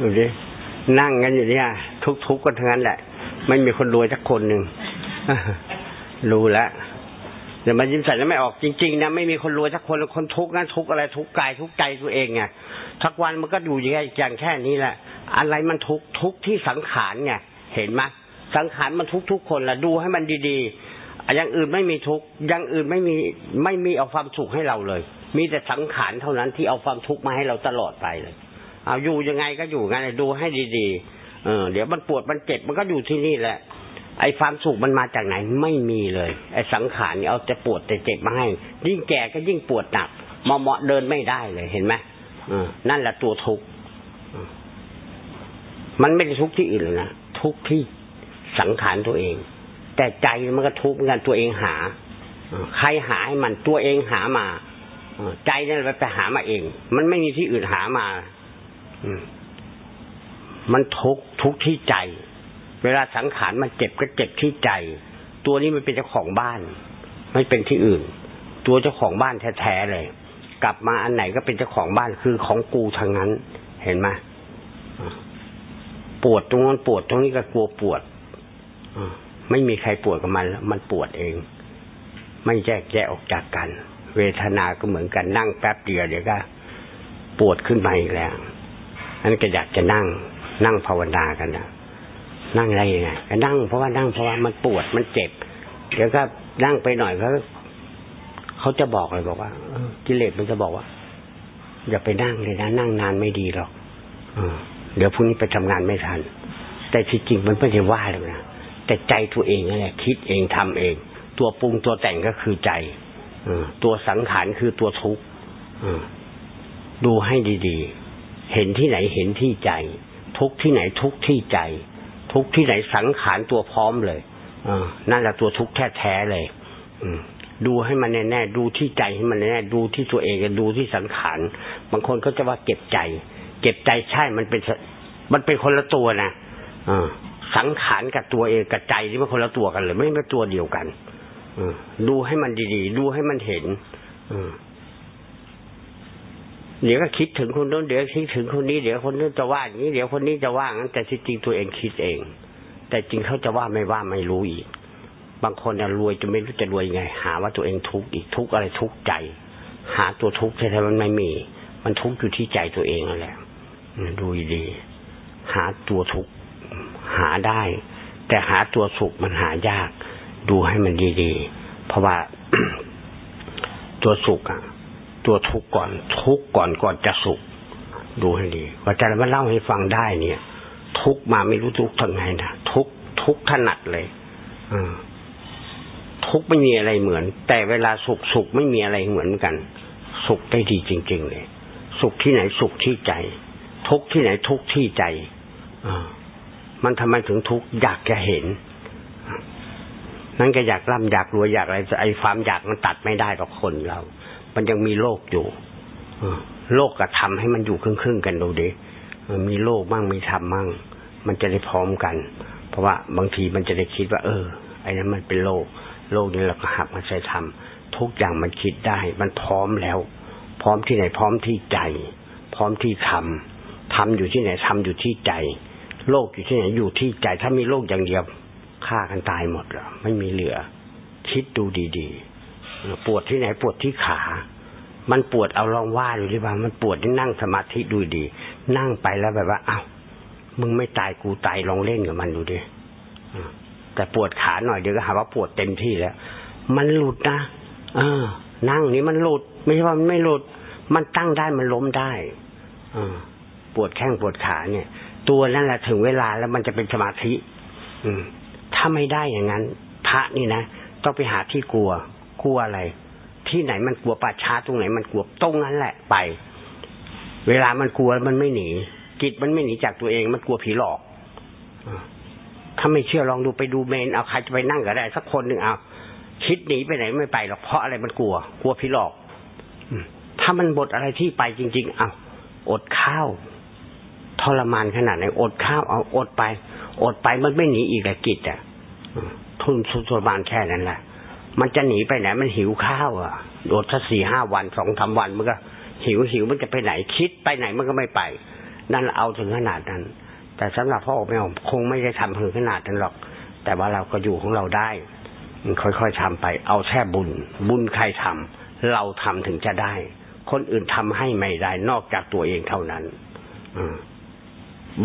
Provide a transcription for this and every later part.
ดูดินั่งกันอยู่เนี่ย ทุกๆกันทั้งนั้นแหละ ไม่มีคนรวยสักคนหนึ่งรู้แล้วเดี๋ยวมายิ้มใส่แล้วไม่ออกจริงๆนะไม่มีคนรวยสักคนคนทุกข์นั้นทุกข์อะไรทุกข์กายทุกข์ใจตัวเองไงทักวันมันก็อยู่อย่างอย่างแค่นี้แหละ อะไรมันทุกข์ทุกข์ที่สังขารไงเห็นไหมสังขารมันทุกทุกคนละดูให้มันดีๆอย่างอื่นไม่มีทุกข์อย่างอื่นไม่มีไม่มีเอาความสุขให้เราเลย มีแต่สังขารเท่านั้นที่เอาความทุกข์มาให้เราตลอดไปเลย เอาอยู่ยังไงก็อยู่งั้นดูให้ดีๆเออเดี๋ยวมันปวดมันเจ็บมันก็อยู่ที่นี่แหละ ไอ้ความสุขมันมาจากไหนไม่มีเลย ไอ้สังขารนี่เอาแต่ปวดแต่เจ็บมาให้ ยิ่งแก่ก็ยิ่งปวดหนักเหมอมเดินไม่ได้เลยเห็นไหมนั่นแหละตัวทุกข์มันไม่ได้ทุกข์ที่อื่นเลยนะทุกข์ที่สังขารตัวเอง แต่ใจมันก็ทุกข์เหมือนกันตัวเองหาใครหาให้มันตัวเองหามาใจนั่นไปหามาเอง มันไม่มีที่อื่นหามา มันทุกทุกที่ใจ เวลาสังขารมันเจ็บก็เจ็บที่ใจ ตัวนี้มันเป็นเจ้าของบ้าน ไม่เป็นที่อื่น ตัวเจ้าของบ้านแท้ๆเลย กลับมาอันไหนก็เป็นเจ้าของบ้านคือของกูทางนั้น เห็นไหมปวดตรงนั้นปวดตรงนี้ก็กลัวปวดไม่มีใครปวดกับมันแล้วมันปวดเอง ไม่แยกแยกออกจากกัน เวทนาก็เหมือนกันนั่งแป๊บเดียวเดี๋ยวก็ ปวดขึ้นมาอีกแล้ว นนี้ก็อยากจะนั่ง นั่งภาวนากันนะนั่งอะไรยังไงก็นั่งเพราะว่านั่งเพราะว่ามันปวดมันเจ็บ เดี๋ยวก็นั่งไปหน่อยเขาเขาจะบอกเลยบอกว่ากิเลสมันจะบอกว่า อย่าไปนั่งเลยนะนั่งนานไม่ดีหรอกเดี๋ยวพรุ่งนี้ไปทำงานไม่ทัน แต่ที่จริงมันไม่ได้ว่าเลยนะแต่ใจตัวเองนั่นแหละคิดเองทำเอง ตัวปรุงตัวแต่งก็คือใจตัวสังขารคือตัวทุกข์ดูให้ดี ๆ เห็นที่ไหนเห็นที่ใจ ทุกที่ไหนทุกที่ใจ ทุกที่ไหนสังขารตัวพร้อมเลยอนั่นแหละตัวทุกข์แท้ๆเลยอืดูให้มันแน่ๆดูที่ใจให้มันแน่ๆดูที่ตัวเองดูที่สังขารบางคนก็จะว่าเก็บใจ เก็บใจใช่มันเป็นมันเป็นคนละตัวนะอสังขารกับตัวเองกับใจที่มันคนละตัวกันเลย ไม่ใช่ตัวเดียวกันอดูให้มันดีๆ ดูให้มันเห็น อ เดี๋ยวก็คิดถึงคนนู้นเดี๋ยวคิดถึงคนนี้เดี๋ยวคนนู้นจะว่าอย่างนี้เดี๋ยวคนนี้จะว่างั้นแต่ที่จริงตัวเองคิดเอง แต่จริงเขาจะว่าไม่ว่าไม่รู้อีก บางคนเนี่ยรวยจะไม่รู้จะรวยยังไง หาว่าตัวเองทุกข์อีกทุกข์อะไรทุกข์ใจ หาตัวทุกข์แท้ๆมันไม่มี มันทุกข์อยู่ที่ใจตัวเองนั่นแหละดูดีหาตัวทุกข์หาได้ แต่หาตัวสุขมันหายาก ดูให้มันดีๆเพราะว่าตัวสุขอะ ตัวทุกข์ก่อน ทุกข์ก่อนก่อนจะสุข ดูให้ดีว่าจะมาเล่าให้ฟังได้เนี่ย ทุกมาไม่รู้ทุกทางไงนะทุกทุกถนัดเลยอทุกไม่มีอะไรเหมือน แต่เวลาสุขสุขไม่มีอะไรเหมือนกัน สุขได้ดีจริง ๆ เลย สุขที่ไหนสุขที่ใจ ทุกที่ไหนทุกที่ใจอมันทำไมถึงทุกอยากจะเห็นนั่นก็อยากร่ำอยากรวยอยากอะไรไอ้ความอยากมันตัดไม่ได้กับคนเรา มันยังมีโลกอยู่โลกกับธรรมให้มันอยู่ครึ่งๆกันดูดิมีโลกมั่งมีธรรมมั่งมันจะได้พร้อมกัน เพราะว่าบางทีมันจะได้คิดว่า เออ ไอ้นั้นมันเป็นโลก โลกนี้เราก็หักมาใช้ธรรมทุกอย่างมันคิดได้ มันพร้อมแล้ว พร้อมที่ไหนพร้อมที่ใจ พร้อมที่ธรรมธรรมอยู่ที่ไหนธรรมอยู่ที่ใจ โลกอยู่ที่ไหนอยู่ที่ใจ ถ้ามีโลกอย่างเดียวฆ่ากันตายหมดแล้วไม่มีเหลือ คิดดูดี ๆ ปวดที่ไหนปวดที่ขา มันปวดเอาลองว่าดูดิว่า มันปวดที่นั่งสมาธิดูดี นั่งไปแล้วแบบว่าอ้าวมึงไม่ตายกูตายลองเล่นกับมันดูดิแต่ปวดขาหน่อยเดี๋ยวก็หาว่าปวดเต็มที่แล้ว มันหลุดนะเออ นั่งนี้มันหลุด ไม่ใช่ว่ามันไม่หลุด มันตั้งได้มันล้มได้อปวดแข้งปวดขาเนี่ย ตัวนั่นแหละถึงเวลาแล้วมันจะเป็นสมาธิ อืม ถ้าไม่ได้อย่างนั้น พระนี่นะต้องไปหาที่กลัว กลัวอะไร ที่ไหนมันกลัวป่าช้าตรงไหนมันกลัวตรงนั้นแหละไป เวลามันกลัวมันไม่หนีจิตมันไม่หนีจากตัวเองมันกลัวผีหลอกถ้าไม่เชื่อลองดูไปดูเมนเอาใครจะไปนั่งก็ได้ สักคนหนึ่งเอาคิดหนีไปไหนไม่ไปหรอกเพราะอะไรมันกลัว กลัวผีหลอกถ้ามันบทอะไรที่ไปจริง ๆ เอาอดข้าวทรมานขนาดไหนอดข้าวเอาอดไป อดไปมันไม่หนีอีกแหละกิจอะทุนทรมานแค่นั้นแหละ มันจะหนีไปไหนมันหิวข้าวอะโดดถ้าสี่ห้าวันสองสาวันมันก็ หิวหิวมันจะไปไหนคิดไปไหนมันก็ไม่ไป นั่นเอาถึงขนาดนั้น แต่สำหรับพ่อแม่คงไม่ได้ทำถึงขนาดนั้นหรอก แต่ว่าเราก็อยู่ของเราได้ค่อยๆทำไป เอาแค่บุญ บุญใครทำเราทำถึงจะได้ คนอื่นทำให้ไม่ได้ นอกจากตัวเองเท่านั้น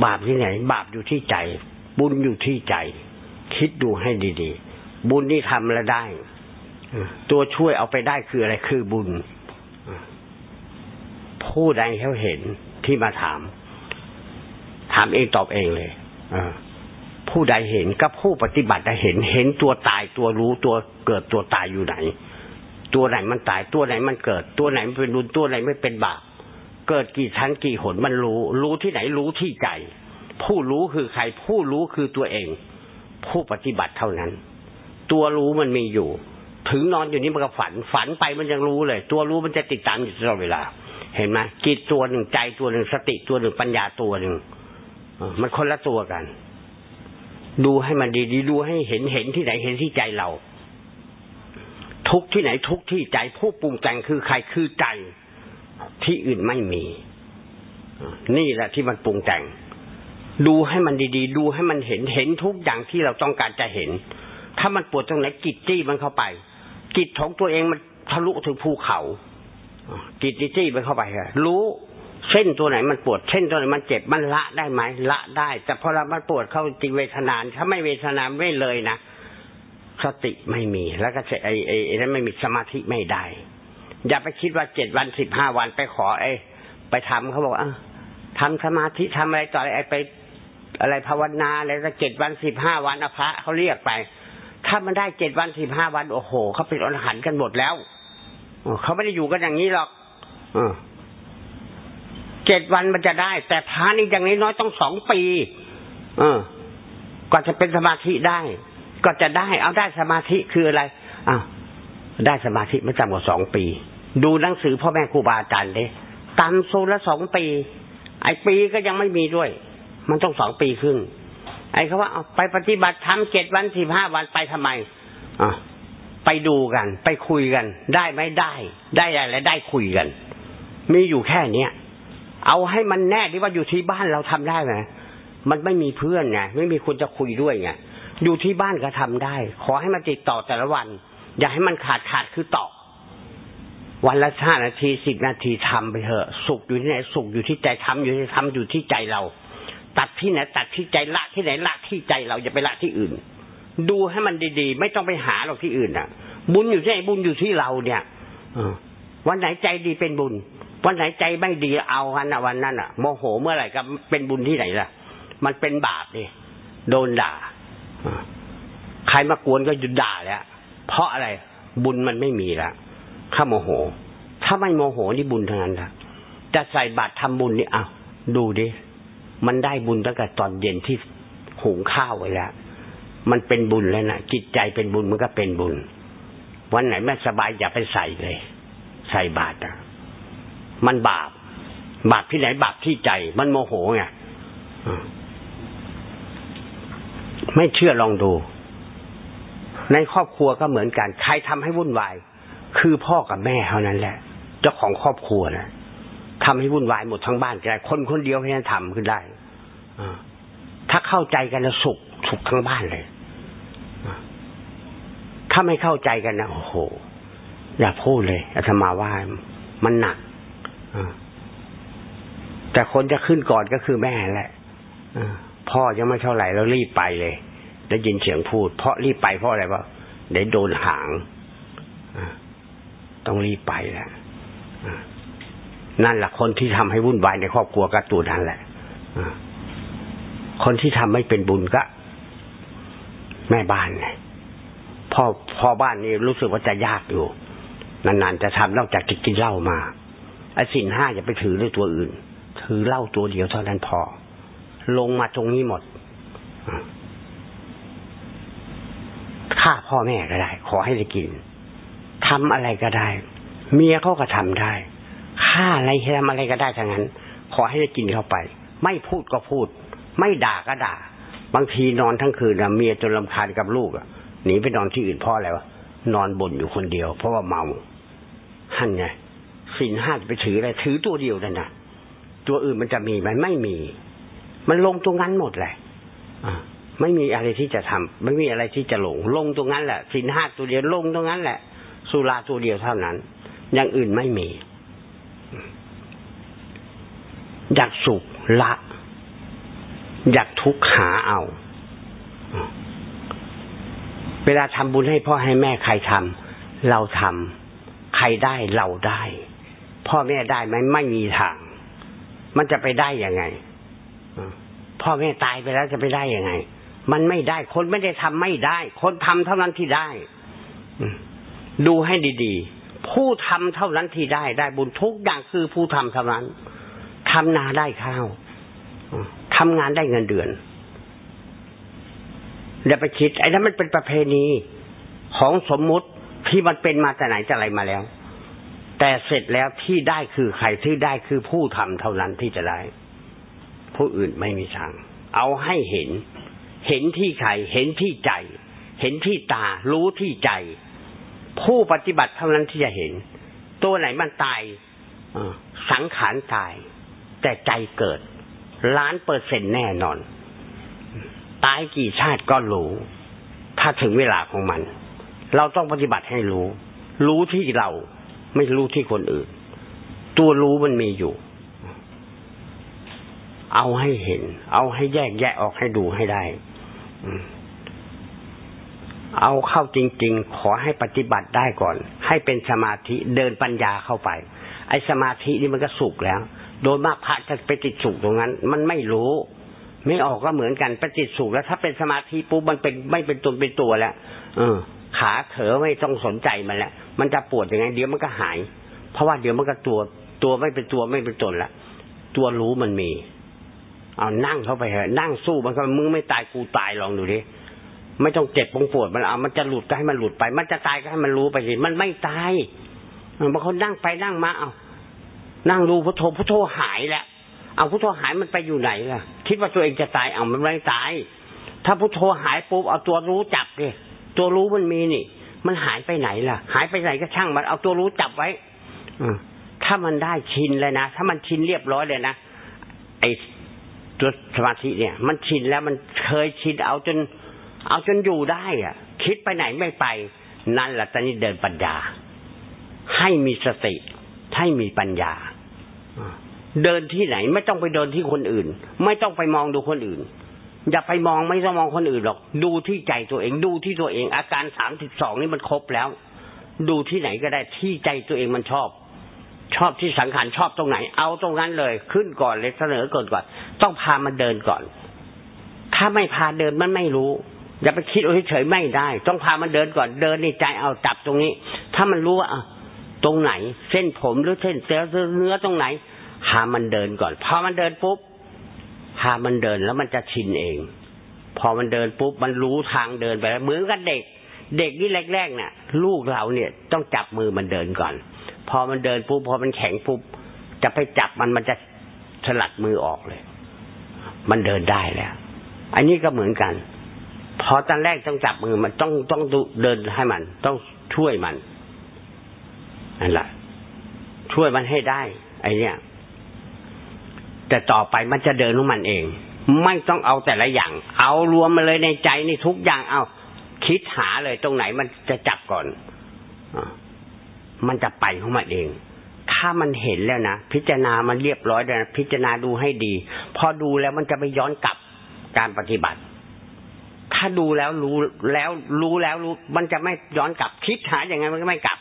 บาปที่ไหน บาปอยู่ที่ใจ บุญอยู่ที่ใจ คิดดูให้ดีๆ บุญนี่ทำแล้วได้ ตัวช่วยเอาไปได้คืออะไรคือบุญ ผู้ใดเขาเห็นที่มาถาม ถามเองตอบเองเลยผู้ใดเห็นก็ผู้ปฏิบัติได้เห็น เห็นตัวตายตัวรู้ตัวเกิดตัวตายอยู่ไหน ตัวไหนมันตายตัวไหนมันเกิด ตัวไหนมันเป็นบุญตัวไหนไม่เป็นบาปเกิดกี่ชั้นกี่หนมันรู้ รู้ที่ไหนรู้ที่ใจ ผู้รู้คือใคร ผู้รู้คือตัวเอง ผู้ปฏิบัติเท่านั้น ตัวรู้มันมีอยู่ ถึงนอนอยู่นี้มันก็ฝัน ฝันไปมันยังรู้เลย ตัวรู้มันจะติดตามอยู่ตลอดเวลา เห็นไหมจิตตัวหนึ่งใจตัวหนึ่งสติตัวหนึ่งปัญญาตัวหนึ่งมันคนละตัวกัน ดูให้มันดีๆดูให้เห็นเห็นที่ไหนเห็นที่ใจเรา ทุกที่ไหนทุกที่ใจผู้ปรุงแต่งคือใครคือใจที่อื่นไม่มี นี่แหละที่มันปรุงแต่ง ดูให้มันดีๆ ดูให้มันเห็นเห็นทุกอย่างที่เราต้องการจะเห็น ถ้ามันปวดตรงไหนกิจจี้มันเข้าไป กิจของตัวเองมันทะลุถึงภูเขากิจจี้มันเข้าไปฮะรู้เส้นตัวไหนมันปวดเส้นตัวไหนมันเจ็บมันละได้ไหมละได้ แต่พอเรามันปวดเข้าจริงเวทนานถ้าไม่เวทนาไม่เลยนะสติไม่มี แล้วก็ไอ้ไอ้ไอ้นั้นไม่มีสมาธิไม่ได้ อย่าไปคิดว่าเจ็ดวันสิบห้าวันไปขอ ไอ้ ไปทำเขาบอกอะทำสมาธิทำอะไรต่ออะไรไปอะไรภาวนาอะไรสักเจ็ดวันสิบห้าวันอภะเขาเรียกไป ถ้ามันได้เจ็ดวันสิบห้าวัน โอ้โหเขาเป็นอรหันต์กันหมดแล้วเขาไม่ได้อยู่กันอย่างนี้หรอกเจ็ดวันมันจะได้ แต่พระนี่อย่างนี้น้อยต้องสองปี เออก็จะเป็นสมาธิได้ ก็จะได้ เอาได้สมาธิคืออะไรอ้าวได้สมาธิไม่ต่ำกว่าสองปี ดูหนังสือพ่อแม่ครูบาอาจารย์เด้ตามโซละสองปี ไอ้ปีก็ยังไม่มีด้วย มันต้องสองปีขึ้น ไอ้เขาว่าเอาไปปฏิบัติทำเจ็ดวันสิบห้าวันไปทำไมอะไปดูกัน ไปคุยกัน ได้ไหมได้ ได้อะไรได้คุยกัน มีอยู่แค่เนี้ยเอาให้มันแน่ที่ว่าอยู่ที่บ้านเราทำได้ไหมมันไม่มีเพื่อนไงไม่มีคนจะคุยด้วยไงอยู่ที่บ้านก็ทำได้ ขอให้มันติดต่อแต่ละวัน อย่าให้มันขาดขาดคือต่อวันละห้านาทีสิบนาทีทำไปเถอะ สุขอยู่ที่ไหนสุขอยู่ที่ใจทำอยู่ที่ทำอยู่ที่ใจเรา ตัดที่ไหนตัดที่ใจละที่ไหนละที่ใจเราอย่าไปละที่อื่น ดูให้มันดีๆ ไม่ต้องไปหาหรอกที่อื่นอะ บุญอยู่ที่ไหนบุญอยู่ที่เราเนี่ยอวันไหนใจดีเป็นบุญ วันไหนใจไม่ดีเอากันอะวันนั้นอะโมโหเมื่อไหร่ก็เป็นบุญที่ไหนล่ะ มันเป็นบาปดิโดนด่าใครมากวนก็หยุดด่าแล้วเพราะอะไรบุญมันไม่มีละข้าโมโห ถ้าไม่โมโหนี่บุญทั้งนั้นละจะใส่บาตรทำบุญนี่เอาดูดิ มันได้บุญตั้งแต่ตอนเย็นที่หุงข้าวไว้แล้วมันเป็นบุญแล้วนะจิตใจเป็นบุญมันก็เป็นบุญ วันไหนไม่สบายอย่าไปใส่เลย ใส่บาตรอะมันบาป บาปที่ไหนบาปที่ใจ มันโมโหไงไม่เชื่อลองดู ในครอบครัวก็เหมือนกัน ใครทำให้วุ่นวาย คือพ่อกับแม่เท่านั้นแหละ เจ้าของครอบครัวนะ ทำให้วุ่นวายหมดทั้งบ้านก็ได้คนคนเดียวแค่นั้นทำขึ้นได้ถ้าเข้าใจกันแล้วสุขสุขทั้งบ้านเลยถ้าไม่เข้าใจกันนะโอ้โห อย่าพูดเลยอาตมาว่ามันหนักแต่คนจะขึ้นก่อนก็คือแม่แหละพ่อยังไม่เท่าไหร่แล้วรีบไปเลย ได้ยินเสียงพูด เพราะรีบไปเพราะอะไรวะเดี๋ยวโดนหางต้องรีบไปแหละ นั่นแหละคนที่ทำให้วุ่นวายในครอบครัวก็ตัวนั้นแหละคนที่ทำไม่เป็นบุญก็ แม่บ้านไงพ่อพ่อบ้านนี่รู้สึกว่าจะยากอยู่ นานๆจะทำนอกจากกินเหล้ามาไอ้สินห้าอย่าไปถือด้วยตัวอื่น ถือเหล้าตัวเดียวเท่านั้นพอ ลงมาตรงนี้หมดฆ่าพ่อแม่ก็ได้ ขอให้ได้กินทำอะไรก็ได้ เมียเขาก็ทำได้ ฆ่าอะไรทำอะไรก็ได้ทั้งนั้น ขอให้ได้กินเข้าไป ไม่พูดก็พูด ไม่ด่าก็ด่า บางทีนอนทั้งคืนนะเมียจนลำคาญกับลูกอะหนีไปนอนที่อื่นพ่ออะไรวะนอนบ่นอยู่คนเดียว เพราะว่าเมาหันไงสินห้าจะไปถืออะไรถือตัวเดียวนั่นนะตัวอื่นมันจะมีไหมไม่มี มันลงตรงนั้นหมดแหละไม่มีอะไรที่จะทำไม่มีอะไรที่จะหลง ลงตรงนั้นแหละสินห้าตัวเดียวลงตรงนั้นแหละ สุราตัวเดียวเท่านั้น อย่างอื่นไม่มี อยากสุขละ อยากทุกข์หาเอา เวลาทำบุญให้พ่อให้แม่ใครทำเราทำใครได้เราได้ พ่อแม่ได้ไหมไม่มีทาง มันจะไปได้ยังไงพ่อแม่ตายไปแล้วจะไปได้ยังไง มันไม่ได้ คนไม่ได้ทำไม่ได้ คนทำเท่านั้นที่ได้ดูให้ดี ๆ ผู้ทำเท่านั้นที่ได้ได้บุญทุกอย่างคือผู้ทำเท่านั้น ทำนาได้ข้าวทำงานได้เงินเดือนอย่าไปคิด ไอ้นั้นมันเป็นประเพณีของสมมุติที่มันเป็นมาแต่ไหนแต่ไรมาแล้ว แต่เสร็จแล้วที่ได้คือใครที่ได้คือผู้ทำเท่านั้นที่จะได้ ผู้อื่นไม่มีทาง เอาให้เห็น เห็นที่ใครเห็นที่ใจ เห็นที่ตา รู้ที่ใจ ผู้ปฏิบัติเท่านั้นที่จะเห็น ตัวไหนมันตายสังขารตาย แต่ใจเกิด ล้านเปอร์เซ็นต์แน่นอน ตายกี่ชาติก็รู้ ถ้าถึงเวลาของมัน เราต้องปฏิบัติให้รู้ รู้ที่เราไม่รู้ที่คนอื่น ตัวรู้มันมีอยู่ เอาให้เห็น เอาให้แยกแยะออกให้ดูให้ได้เอาเข้าจริง ๆ ขอให้ปฏิบัติได้ก่อน ให้เป็นสมาธิเดินปัญญาเข้าไป ไอ้สมาธินี่มันก็สุกแล้ว โดยมากพระจะไปติดสุกตรงนั้น มันไม่รู้ ไม่ออกก็เหมือนกันไปฏิสุขแล้ว ถ้าเป็นสมาธิปุ๊บมันเป็นไม่เป็นตนเป็นตัวแล้วเออ ขาเถอไม่ต้องสนใจมันแล้วมันจะปวดยังไงเดี๋ยวมันก็หาย เพราะว่าเดี๋ยวมันก็ตัวตัวไม่เป็นตัวไม่เป็นตนละตัวรู้มันมี เอานั่งเข้าไปเถอะนั่งสู้มันก็มึงไม่ตายกูตายลองดูดิไม่ต้องเจ็บปงปวดมันเอามันจะหลุดก็ให้มันหลุดไป มันจะตายก็ให้มันรู้ไปสิมันไม่ตายบางคนนั่งไปนั่งมาเอา นั่งรู้พุทโธพุทโธหายแล้วเอาพุทโธหายมันไปอยู่ไหนล่ะ คิดว่าตัวเองจะตายเอามันไม่ตาย ถ้าพุทโธหายปุ๊บเอาตัวรู้จับเลยตัวรู้มันมีนี่ มันหายไปไหนล่ะ หายไปไหนก็ช่างมันเอาตัวรู้จับไว้อถ้ามันได้ชินเลยนะถ้ามันชินเรียบร้อยเลยนะไอ้ตัวสมาธิเนี่ย มันชินแล้วมันเคยชินเอาจน เอาจนอยู่ได้อะ คิดไปไหนไม่ไป นั่นแหละตอนนี้เดินปัญญา ให้มีสติ ให้มีปัญญา เดินที่ไหน ไม่ต้องไปเดินที่คนอื่น ไม่ต้องไปมองดูคนอื่น อย่าไปมองไม่ต้องมองคนอื่นหรอก ดูที่ใจตัวเองดูที่ตัวเอง อาการสามสิบสองนี่มันครบแล้ว ดูที่ไหนก็ได้ที่ใจตัวเองมันชอบ ชอบที่สังขารชอบตรงไหน เอาตรงนั้นเลย ขึ้นก่อนเลยเสนอก่อนก่อน ต้องพามันเดินก่อน ถ้าไม่พาเดินมันไม่รู้อย่าไปคิดเฉยๆไม่ได้ ต้องพามันเดินก่อนเดินในใจเอาจับตรงนี้ ถ้ามันรู้ว่าตรงไหน เส้นผมหรือเส้นเส้นเนื้อตรงไหน หามันเดินก่อน พอมันเดินปุ๊บหามันเดินแล้วมันจะชินเอง พอมันเดินปุ๊บมันรู้ทางเดินไปแล้วเหมือนกับเด็ก เด็กนี่แรกๆเนี่ยลูกเราเนี่ยต้องจับมือมันเดินก่อน พอมันเดินปุ๊บพอมันแข็งปุ๊บจะไปจับมันมันจะสลัดมือออกเลย มันเดินได้แล้ว อันนี้ก็เหมือนกัน พอตอนแรกต้องจับมือมันต้องต้องเดินให้มัน ต้องช่วยมันนั่นแหละช่วยมันให้ได้ ไอเนี้ย แต่ต่อไปมันจะเดินของมันเอง ไม่ต้องเอาแต่ละอย่าง เอารวมมาเลยในใจนี่ทุกอย่างเอา คิดหาเลยตรงไหนมันจะจับก่อนอมันจะไปของมันเอง ถ้ามันเห็นแล้วนะพิจารณามันเรียบร้อยแล้วนะพิจารณาดูให้ดี พอดูแล้วมันจะไปย้อนกลับการปฏิบัติ ถ้าดูแล้วรู้แล้วรู้แล้วรู้ มันจะไม่ย้อนกลับ คิดหาอย่างไงมันก็ไม่กลับ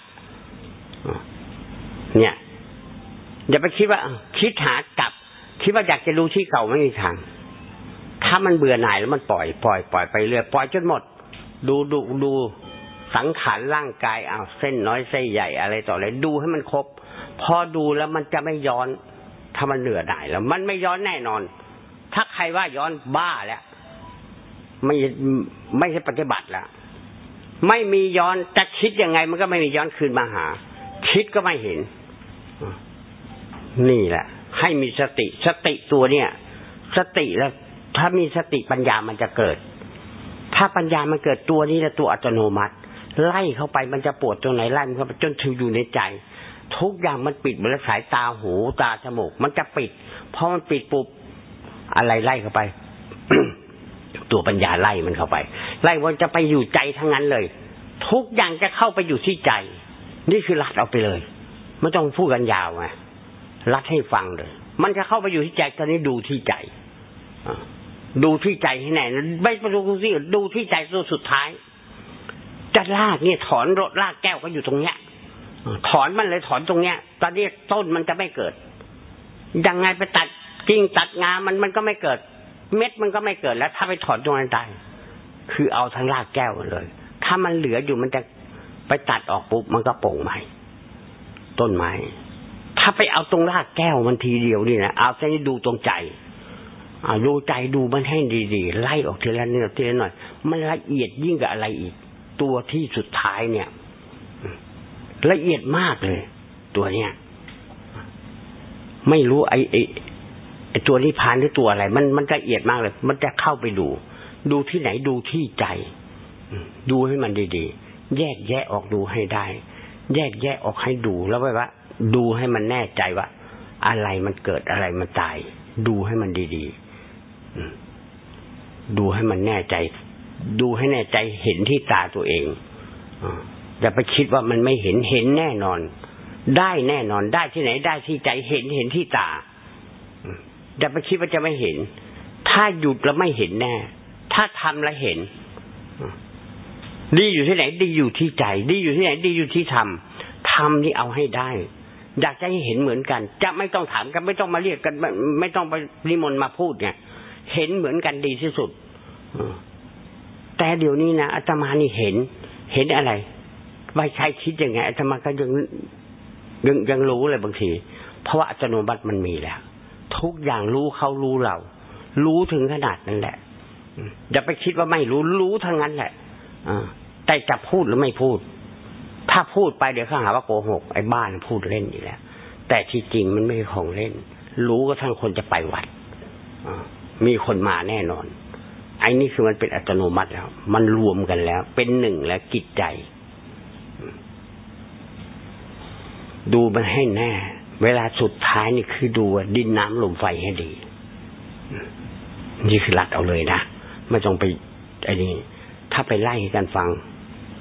เนี่ยอย่าไปคิดว่า คิดหา คิดว่าอยากจะรู้ที่เก่าไม่มีทาง ถ้ามันเบื่อหน่ายแล้วมันปล่อยปล่อยปล่อยไปเรื่อยปล่อยจนหมด ดูดูดูสังขารร่างกายเอาเส้นน้อยเส้นใหญ่อะไรต่ออะไรดูให้มันครบ พอดูแล้วมันจะไม่ย้อน ถ้ามันเหนื่อหน่ายแล้ว มันไม่ย้อนแน่นอน ถ้าใครว่าย้อนบ้าแล้วไม่ไม่ใช่ปฏิบัติแล้วไม่มีย้อนจะคิดยังไง มันก็ไม่มีย้อนคืนมาหา คิดก็ไม่เห็น นี่แหละ ให้มีสติ สติตัวเนี่ย สติแล้วถ้ามีสติปัญญามันจะเกิด ถ้าปัญญามันเกิดตัวนี้และตัวอัตโนมัติ ไล่เข้าไปมันจะปวดตรงไหนไล่มันเข้าไปจนถึงอยู่ในใจ ทุกอย่างมันปิดหมดแล้วสายตาหูตาจมูกมันจะปิดพอมันปิดปุ๊บอะไรไล่เข้าไปตัวปัญญาไล่มันเข้าไป ไล่ว่าจะไปอยู่ใจทั้งนั้นเลย ทุกอย่างจะเข้าไปอยู่ที่ใจ นี่คือรัดเอาไปเลย ไม่ต้องพูดกันยาวไง รัดให้ฟังเลย มันจะเข้าไปอยู่ที่ใจตอนนี้ดูที่ใจดูที่ใจให้แน่ไม่ไปดูที่ดูที่ใจตัวสุดท้าย จะลากเนี่ย ถอนรถลากแก้วก็อยู่ตรงเนี้ย ถอนมันเลยถอนตรงเนี้ย ตอนนี้ต้นมันจะไม่เกิด ยังไงไปตัดกิ่งตัดงามันมันก็ไม่เกิด เม็ดมันก็ไม่เกิดแล้ว ถ้าไปถอนตรงนั้นได้คือเอาทั้งรากแก้วเลย ถ้ามันเหลืออยู่มันจะไปตัดออกปุ๊บมันก็โป่งใหม่ต้นไม้ ถ้าไปเอาตรงรากแก้วมันทีเดียวนี่นะเอาแค่นี้ดูตรงใจอาดูใจดูมันให้ดีๆ ไล่ออกทีละนิดทีละหน่อย มันละเอียดยิ่งกับอะไรอีก ตัวที่สุดท้ายเนี่ย ละเอียดมากเลย ตัวเนี้ยไม่รู้ไอ้ไอ้ไอ้ตัวนิพานหรือตัวอะไร มันมันละเอียดมากเลย มันจะเข้าไปดู ดูที่ไหนดูที่ใจ ดูให้มันดีๆ แยกแยะออกดูให้ได้ แยกแยะออกให้ดูแล้วไปว่า ดูให้มันแน่ใจว่า อะไรมันเกิดอะไรมันตาย ดูให้มันดีๆดูให้มันแน่ใจ ดูให้แน่ใจเห็นที่ตาตัวเองอย่าไปคิดว่ามันไม่เห็นเห็นแน่นอน ได้แน่นอนได้ที่ไหนได้ที่ใจเห็นเห็นที่ตาอย่าไปคิดว่าจะไม่เห็น ถ้าหยุดแล้วไม่เห็นแน่ ถ้าทำแล้วเห็น ดีอยู่ที่ไหน ดีอยู่ที่ใจ ดีอยู่ที่ไหน ดีอยู่ที่ทำทำนี่เอาให้ได้ อยากจะให้เห็นเหมือนกัน จะไม่ต้องถามกันไม่ต้องมาเรียกกัน ไม่ต้องไปนิมนต์มาพูดเนี่ยเห็นเหมือนกันดีที่สุดแต่เดี๋ยวนี้นะอาตมานี่เห็น เห็นอะไรไม่ใช่คิดยังไงอาตมาก็ยังยังยังรู้เลยบางที เพราะว่าอัตโนมัติมันมีแล้ว ทุกอย่างรู้เขารู้เรา รู้ถึงขนาดนั้นแหละอย่าไปคิดว่าไม่รู้รู้ทั้งนั้นแหละ แต่จะพูดหรือไม่พูด ถ้าพูดไปเดี๋ยวข้าหาว่าโกหกไอ้บ้านพูดเล่นอีกแล้วแต่ที่จริงมันไม่ใช่ของเล่น รู้ก็ทั้งคนจะไปวัดมีคนมาแน่นอน ไอ้นี่คือมันเป็นอัตโนมัติแล้ว มันรวมกันแล้ว เป็นหนึ่งแล้วกิจใจ ดูมันให้แน่ เวลาสุดท้ายนี่คือดูดินน้ำลมไฟให้ดี นี่คือรัดเอาเลยนะ ไม่ต้องไปไอ้นี่ ถ้าไปไล่กันฟัง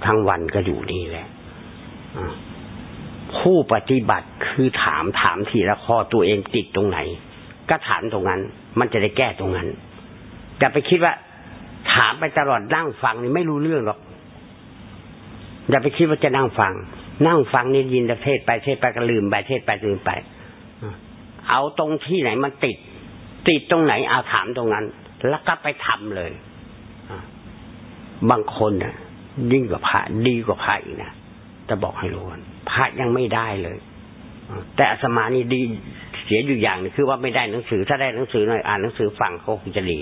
ทั้งวันก็อยู่นี่แหละผู้ปฏิบัติคือถามถามทีละข้อตัวเองติดตรงไหน ก็ถามตรงนั้น มันจะได้แก้ตรงนั้นอย่าไปคิดว่า ถามไปตลอดนั่งฟังนี่ไม่รู้เรื่องหรอกอย่าไปคิดว่าจะนั่งฟัง นั่งฟังนี่ยินเทศไปเทศไปก็ลืมไปเทศไปลืมไปเอาตรงที่ไหนมันติด ติดตรงไหนเอาถามตรงนั้น แล้วก็ไปทำเลย บางคนน่ะ ยิ่งกว่าพระดีกว่าพระอีกนะจะบอกให้รู้พระยังไม่ได้เลย แต่อาสมานี่ดีเสียอยู่อย่างนึงคือว่าไม่ได้หนังสือถ้าได้หนังสือหน่อยอ่านหนังสือฟังเขาคงจะดี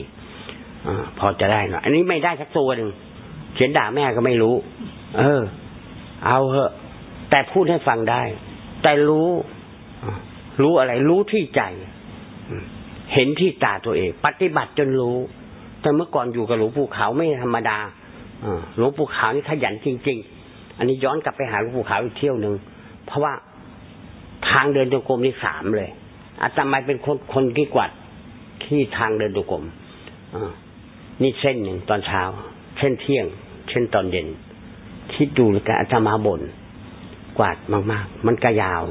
อพอจะได้หน่อยอันนี้ไม่ได้สักตัวหนึ่งเขียนด่าแม่ก็ไม่รู้ เออ เอาเหอะ แต่พูดให้ฟังได้ แต่รู้ รู้อะไร รู้ที่ใจ เห็นที่ตาตัวเอง ปฏิบัติจนรู้ แต่เมื่อก่อนอยู่กับหลวงปู่เขาไม่ธรรมดา หลวงปู่ขาวนี่ขยันจริง ๆ อันนี้ย้อนกลับไปหาหลวงปู่ขาวอีกเที่ยวหนึ่งเพราะว่าทางเดินจงกรมนี่สามเลยอาตมาเป็นคนคนที่กวาดที่ทางเดินจงกรมนี่เส้นหนึ่งตอนเช้าเช่นเที่ยง เช่นตอนเย็นคิดดูเลยกันอาตมาบน่นกวาดมากๆ มันก็ยาว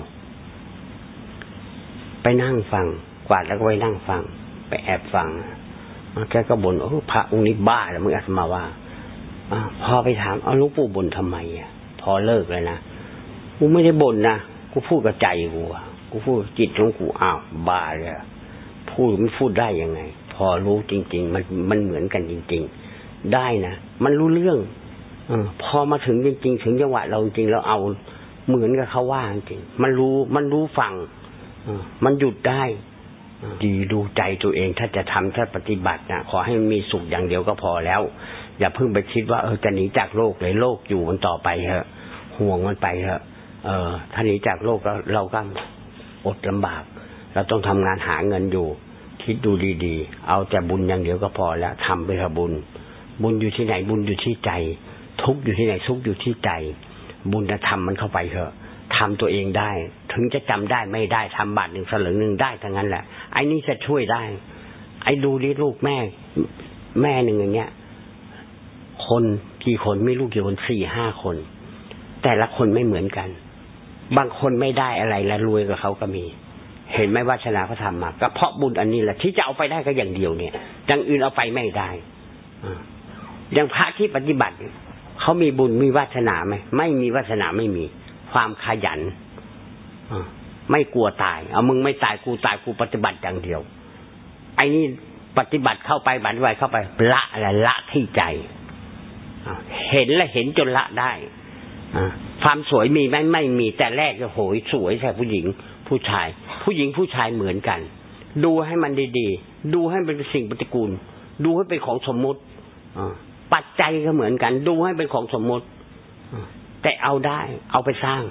ไปนั่งฟัง กวาดแล้วก็ไปนั่งฟัง ไปแอบฟังแกก็บน่นโอ้พระองค์นี้บ้าแล้วมึงอาตมาว่า อพอไปถามเอาลูกปู่บ่นทำไมอะ พอเลิกเลยนะกูไม่ได้บ่นนะกูพูดกับใจกูอะกูพูดจิตของกูอ้าวบ้าเลยพูดมันพูดได้ยังไง พอรู้จริง ๆ มันมันเหมือนกันจริง ๆ ได้นะมันรู้เรื่องอพอมาถึงจริง ๆ ถึงจังหวะเราจริงเราเอาเหมือนกับเขาว่าจริงมันรู้มันรู้ฟังมันหยุดได้ดีดูใจตัวเองถ้าจะทำถ้าปฏิบัตินะขอให้มันมีสุขอย่างเดียวก็พอแล้ว อย่าเพิ่งไปคิดว่าเออจะหนีจากโลกเลยโลกอยู่มันต่อไปเถอะห่วงมันไปเถอะเออถ้าหนีจากโลกแล้วเราก็อดลำบาก เราต้องทำงานหาเงินอยู่ คิดดูดีๆ เอาแต่บุญอย่างเดียวก็พอแล้วทำไปเถอะบุญ บุญอยู่ที่ไหนบุญอยู่ที่ใจ ทุกอยู่ที่ไหนทุกอยู่ที่ใจ บุญจะทำมันเข้าไปเถอะทำตัวเองได้ ถึงจะจำได้ไม่ได้ทำบาทหนึ่งสลึงหนึ่งได้ทั้งนั้นแหละไอ้นี่จะช่วยได้ ไอ้ดูดิลูกแม่ แม่หนึ่งอย่างเงี้ย คนกี่คนไม่รู้กี่คนสี่ห้าคน แต่ละคนไม่เหมือนกัน บางคนไม่ได้อะไรแล้วรวยกับเขาก็มี เห็นไหมว่าชนะเขาทำมาก็เพราะบุญอันนี้แหละที่จะเอาไปได้ก็อย่างเดียวเนี่ยอย่างอื่นเอาไปไม่ได้อย่างพระที่ปฏิบัติเขามีบุญมีวาสนาไหมไม่มีวาสนาไม่มี ความขยันไม่กลัวตาย เอามึงไม่ตายกูตายกูปฏิบัติอย่างเดียวไอ้นี่ปฏิบัติเข้าไปบันไวเข้าไปละอะไรละที่ใจ เห็นและเห็นจนละได้ความสวยมีไหมไม่มีแต่แรกจะโหยสวยใช่ผู้หญิงผู้ชาย ผู้หญิงผู้ชายเหมือนกัน ดูให้มันดีๆ ดูให้เป็นสิ่งปฏิกูล ดูให้เป็นของสมมุติปัจจัยก็เหมือนกัน ดูให้เป็นของสมมุติแต่เอาได้ เอาไปสร้าง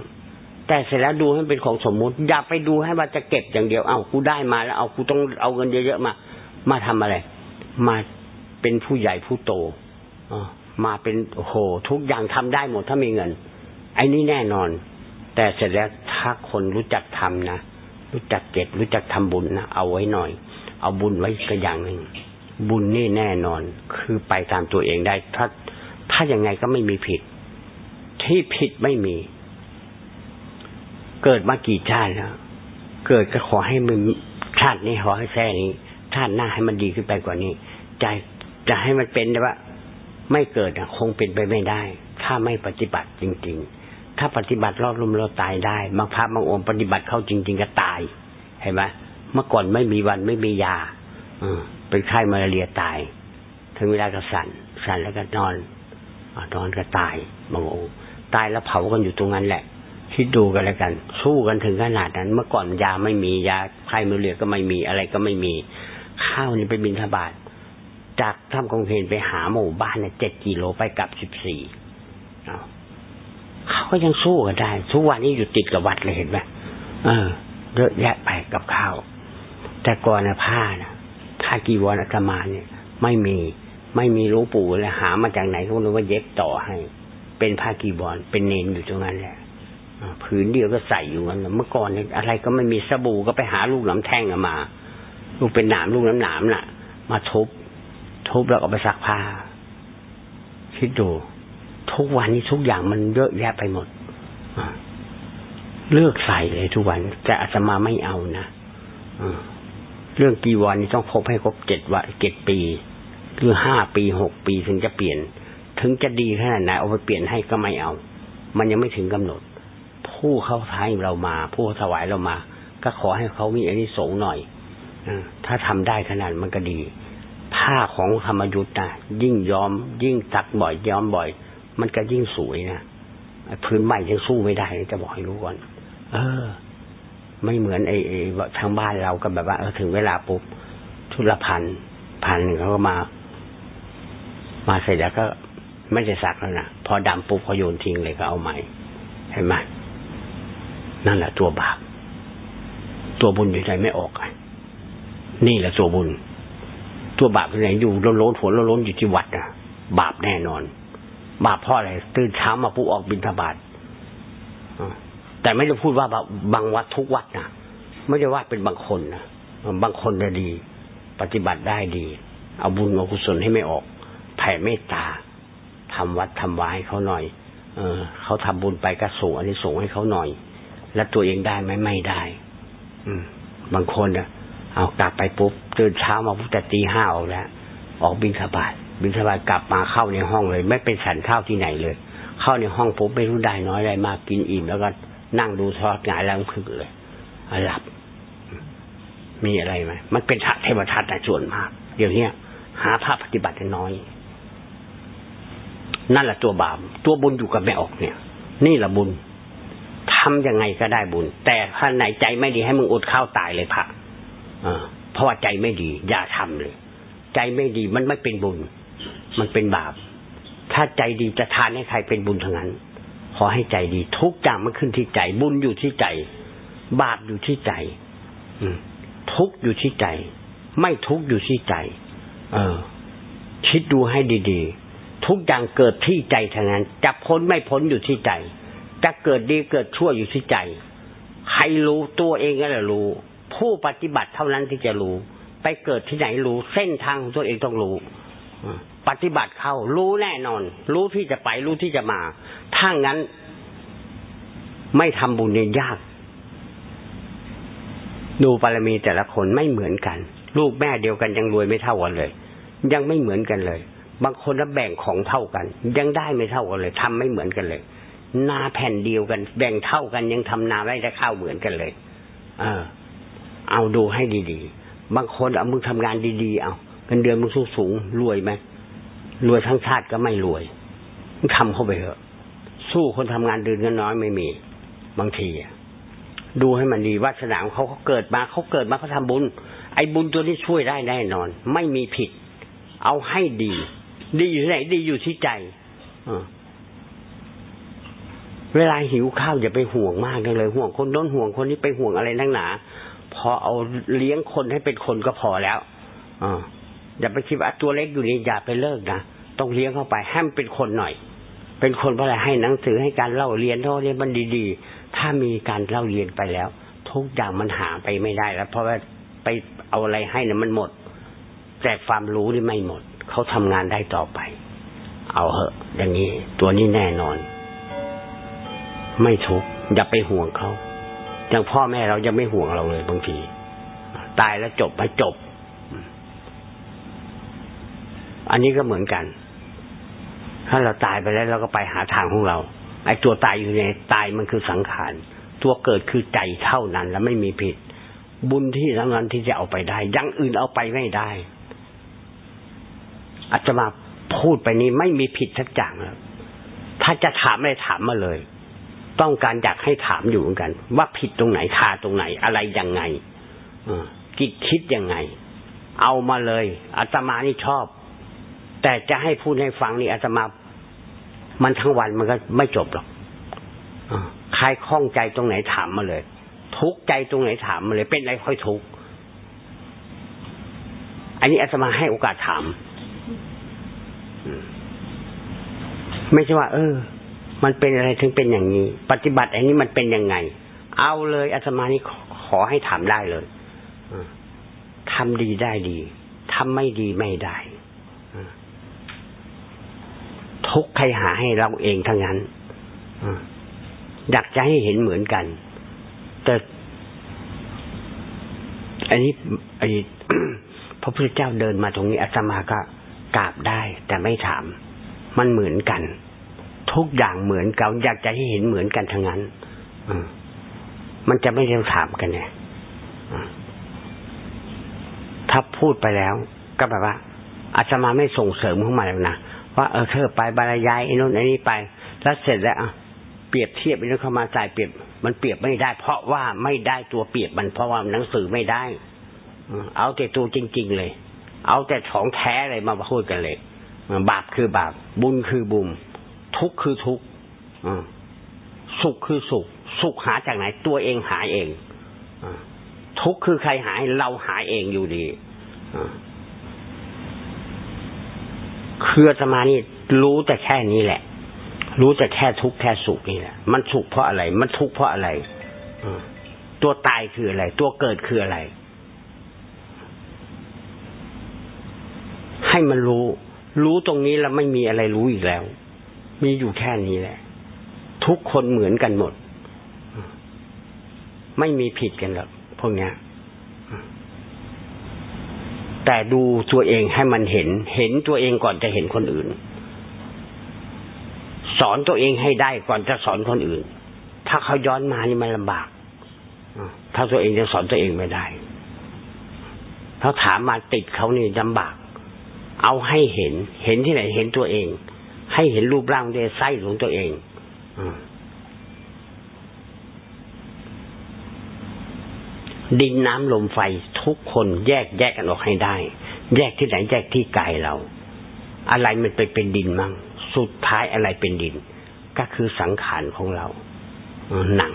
แต่เสร็จแล้วดูให้เป็นของสมมุติ อย่าไปดูให้ว่าจะเก็บอย่างเดียวเอากูได้มาแล้วเอากูต้องเอาเงินเยอะๆมา มาทำอะไร มาเป็นผู้ใหญ่ผู้โตอ มาเป็นโอ้โห ทุกอย่างทำได้หมดถ้ามีเงิน ไอ้นี่แน่นอน แต่เสร็จแล้วถ้าคนรู้จักทำนะรู้จักเก็บรู้จักทำบุญนะเอาไว้หน่อย เอาบุญไว้ก็อย่างหนึ่งบุญนี่แน่นอน คือไปตามตัวเองได้ ถ้าถ้ายังไงก็ไม่มีผิด ที่ผิดไม่มี เกิดมากี่ชาติแล้วเกิดก็ขอให้มันชาตินี้ขอให้แท้นี้ชาติหน้าให้มันดีขึ้นไปกว่านี้ใจจะให้มันเป็นแต่ว่า ไม่เกิดคงเป็นไปไม่ได้ ถ้าไม่ปฏิบัติจริง ๆ ถ้าปฏิบัติรอดลุมเราตายได้บางพระบางองค์ปฏิบัติเข้าจริง ๆ ก็ตายเห็นไหมเมื่อก่อนไม่มีวันไม่มียาอเป็นไข้มาลาเรียตาย ถึงเวลาก็สั่นสั่นแล้วก็นอนอนอนก็ตายบางองค์ตายแล้วเผากันอยู่ตรงนั้นแหละคิดดูกันแล้วกัน สู้กันถึงขนาดนั้น เมื่อก่อนยาไม่มียาไข้มาเรียก็ไม่มีอะไรก็ไม่มี ข้าวนี่ไปบินทบาท จากถ้ำกองเพนไปหาหมู่บ้านเนี่ยเจ็ดกิโลไปกลับสิบสี่เขาก็ยังสู้กันได้ ทุกวันนี้อยู่ติดกับวัดเลยเห็นไหมเออเยอะแยะไปกับข้าว แต่ก่อนนะผ้านะผ้ากีวรอาตมาเนี่ย ไม่มีไม่มีรู้ปู่เลยหามาจากไหนเขารู้ว่าเย็บต่อให้ เป็นผ้ากีวรเป็นเนนอยู่ตรงนั้นแหละผืนเดียวก็ใส่อยู่กันเมื่อก่อนเนี่ยอะไรก็ไม่มีสบู่ก็ไปหาลูกหนำแท่งมา ลูกเป็นหนามลูกน้ำหนามน่ะ มาทุบ ทุบแล้วเอาไปซักผ้า คิดดู ทุกวันนี้ทุกอย่างมันเยอะแยะไปหมดเลือกใส่เลยทุกวัน แต่อาตมาไม่เอานะเรื่องกีวรนี่ต้องพบให้ครบเจ็ดวันเจ็ดปี คือห้าปีหกปีถึงจะเปลี่ยน ถึงจะดีขนาดไหนเอาไปเปลี่ยนให้ก็ไม่เอา มันยังไม่ถึงกำหนด ผู้เข้าท้ายเรามา ผู้ถวายเรามา ก็ขอให้เขามีอันนี้สงหน่อยถ้าทำได้ขนาดมันก็ดี ผ้าของธรรมยุทธ์นะยิ่งยอม ยิ่งตักบ่อยยอมบ่อย มันก็ยิ่งสวยนะพื้นใหม่ยังสู้ไม่ได้จะบอกให้รู้ก่อนเออ ไม่เหมือนไอ้ทางบ้านเราก็แบบว่าถึงเวลาปุ๊บทุลพันพันหนึ่งเขาก็มา มาเสร็จแล้วก็ไม่ได้ซักแล้วนะพอดำปุ๊บเขาโยนทิ้งเลยก็เอาใหม่เห็นไหมนั่นแหละตัวบาปตัวบุญอยู่ใจไม่ออกนี่แหละตัวบุญ ตัวบาปที่ไหนอยู่ล้นๆหัวล้นๆอยู่ที่วัดนะบาปแน่นอน บาปเพราะอะไรตื่นเช้ามาปุ๊บออกบิณฑบาตแต่ไม่ได้พูดว่าบางวัดทุกวัดนะไม่ได้ว่าเป็นบางคนนะบางคนจะดี ปฏิบัติได้ดี เอาบุญเอากุศลให้ไม่ออกแผ่เมตตาทำวัดทำวายเขาหน่อย เออเขาทำบุญไปก็ส่งอันนี้ส่งให้เขาหน่อย แล้วตัวเองได้ไหมไม่ได้ อืม บางคนนี่ย เอากลับไปปุ๊บตื่นเช้ามาปุ๊บแต่ตีห้าออกแล้วออกบินสบายบินสบายกลับมาเข้าในห้องเลย ไม่เป็นฉันข้าวที่ไหนเลย เข้าในห้องปุ๊บไม่รู้ได้น้อยอะไรมากกินอิ่มแล้วก็นั่งดูทอดงายแล้วคึกเลยหลับ มีอะไรไหมมันเป็นเทวทัตแต่ส่วนมาก เดี๋ยวนี้หาพระปฏิบัติน้อย นั่นแหละตัวบาปตัวบุญอยู่กับแม่ออกเนี่ย นี่แหละบุญทำยังไงก็ได้บุญ แต่ถ้าไหนใจไม่ดีให้มึงอดข้าวตายเลยพระ เพราะว่าใจไม่ดี อย่าทำเลย ใจไม่ดีมันไม่เป็นบุญ มันเป็นบาป ถ้าใจดีจะทานให้ใครเป็นบุญทั้งนั้น ขอให้ใจดี ทุกอย่างมันขึ้นที่ใจ บุญอยู่ที่ใจ บาปอยู่ที่ใจทุกอยู่ที่ใจ ไม่ทุกอยู่ที่ใจ เออ คิดดูให้ดีๆ ทุกอย่างเกิดที่ใจทางนั้น จะพ้นไม่พ้นอยู่ที่ใจ จะเกิดดีเกิดชั่วอยู่ที่ใจ ใครรู้ตัวเองก็แหละรู้ ผู้ปฏิบัติเท่านั้นที่จะรู้ ไปเกิดที่ไหนรู้ เส้นทางของตัวเองต้องรู้ปฏิบัติเข้ารู้แน่นอน รู้ที่จะไปรู้ที่จะมา ถ้างั้น ไม่ทำบุญเนี่ยยาก ดูบารมีแต่ละคนไม่เหมือนกัน ลูกแม่เดียวกันยังรวยไม่เท่ากันเลย ยังไม่เหมือนกันเลย บางคนแบ่งของเท่ากัน ยังได้ไม่เท่ากันเลยทำไม่เหมือนกันเลย นาแผ่นเดียวกัน แบ่งเท่ากันยังทำนาได้แต่ข้าวเหมือนกันเลย เออ เอาดูให้ดีๆ บางคนเอามึงทำงานดีๆ เอาเงินเดือนมึงสูงสูงรวยไหมรวยทั้งชาติก็ไม่รวยมึงทำเข้าไปเถอะ สู้คนทำงานเดือนเงินน้อยไม่มี บางทีดูให้มันดีวาสนาของเขาเขาเกิดมาเขาเกิดมาเขาทาบุญ ไอ้บุญตัวนี้ช่วยได้แน่นอน ไม่มีผิด เอาให้ดี ดีอยู่ไหนดีอยู่ที่ใจเวลาหิวข้าวอย่าไปห่วงมากเลยห่วงคนโน้นห่วงคนนี้ไปห่วงอะไรทั้งหนา พอเอาเลี้ยงคนให้เป็นคนก็พอแล้วออย่าไปคิดว่าตัวเล็กอยู่นี่อย่าไปเลิกนะต้องเลี้ยงเข้าไปให้มันเป็นคนหน่อย เป็นคนเพราะอะไรให้หนังสือให้การเล่าเรียนเท่าเรียนมันดีๆ ถ้ามีการเล่าเรียนไปแล้ว ทุกอย่างมันหาไปไม่ได้แล้ว เพราะว่าไปเอาอะไรให้เนี่ยมันหมด แต่ความรู้นี่ไม่หมด เขาทำงานได้ต่อไป เอาเหอะอย่างนี้ ตัวนี้แน่นอน ไม่ทุกอย่าไปห่วงเขา อย่างพ่อแม่เรายังไม่ห่วงเราเลยบางที ตายแล้วจบไปจบ อันนี้ก็เหมือนกัน ถ้าเราตายไปแล้วเราก็ไปหาทางของเรา ไอ้ตัวตายอยู่ในตายมันคือสังขาร ตัวเกิดคือใจเท่านั้นแล้วไม่มีผิด บุญที่ทั้งนั้นที่จะเอาไปได้ยังอื่นเอาไปไม่ได้อาจจะมาพูดไปนี้ไม่มีผิดสักอย่างแล้วถ้าจะถามอะไรถามมาเลย ต้องการอยากให้ถามอยู่เหมือนกัน ว่าผิดตรงไหนทาตรงไหนอะไรยังไงกิจคิดยังไง เอามาเลยอาตมานี่ชอบ แต่จะให้พูดให้ฟังนี่อาตมามันทั้งวันมันก็ไม่จบหรอกใครคล้องใจตรงไหนถามมาเลย ทุกใจตรงไหนถามมาเลย เป็นอะไรค่อยทุกอันนี้อาตมาให้โอกาสถามไม่ใช่ว่า เออ มันเป็นอะไรถึงเป็นอย่างนี้ ปฏิบัติอันนี้มันเป็นยังไง เอาเลยอาตมานี่ขอให้ถามได้เลยทำดีได้ดีทำไม่ดีไม่ได้ทุกใครหาให้เราเองทั้งนั้นอยากจะให้เห็นเหมือนกัน แต่อันนี้ไอ้พระพุทธเจ้าเดินมาตรงนี้อาตมาก็กราบได้ แต่ไม่ถาม มันเหมือนกัน ทุกอย่างเหมือนกัน อยากจะให้เห็นเหมือนกันทั้งนั้นมันจะไม่ต้องถามกันเนี่ยถ้าพูดไปแล้ว ก็แบบว่า อาตมาไม่ส่งเสริมเข้ามาแล้วนะว่าเออเธอไปบรรยายไอ้นู่นไอ้นี่ไป แล้วเสร็จแล้วเปรียบเทียบไอ้นู่นเข้ามาใส่เปรียบ มันเปรียบไม่ได้ เพราะว่าไม่ได้ตัวเปรียบมันเพราะว่าหนังสือไม่ได้เอาแต่ตัวจริง ๆ เลย เอาแต่ของแท้เลยมาพูดกันเลย บาปคือบาป บุญคือบุญ ทุกคือทุกสุขคือสุข สุขหาจากไหน ตัวเองหาเองทุกคือใครหายเราหาเองอยู่ดีคืออาตมานี่รู้แต่แค่นี้แหละ รู้แต่แค่ทุกข์แค่สุขนี่แหละ มันสุขเพราะอะไร มันทุกข์เพราะอะไรตัวตายคืออะไร ตัวเกิดคืออะไร ให้มันรู้ รู้ตรงนี้แล้วไม่มีอะไรรู้อีกแล้ว มีอยู่แค่นี้แหละ ทุกคนเหมือนกันหมด ไม่มีผิดกันหรอกพวกนี้แต่ดูตัวเองให้มันเห็น เห็นตัวเองก่อนจะเห็นคนอื่น สอนตัวเองให้ได้ก่อนจะสอนคนอื่น ถ้าเขาย้อนมานี่มันลำบากถ้าตัวเองจะสอนตัวเองไม่ได้ถ้าถามมาติดเขานี่ลำบาก เอาให้เห็น เห็นที่ไหนเห็นตัวเอง ให้เห็นรูปร่างด้วยไส้ของตัวเองดินน้ำลมไฟทุกคนแยกแยกกันออกให้ได้ แยกที่ไหนแยกที่กายเรา อะไรมันไปเป็นดินมั่งสุดท้ายอะไรเป็นดิน ก็คือสังขารของเราหนัง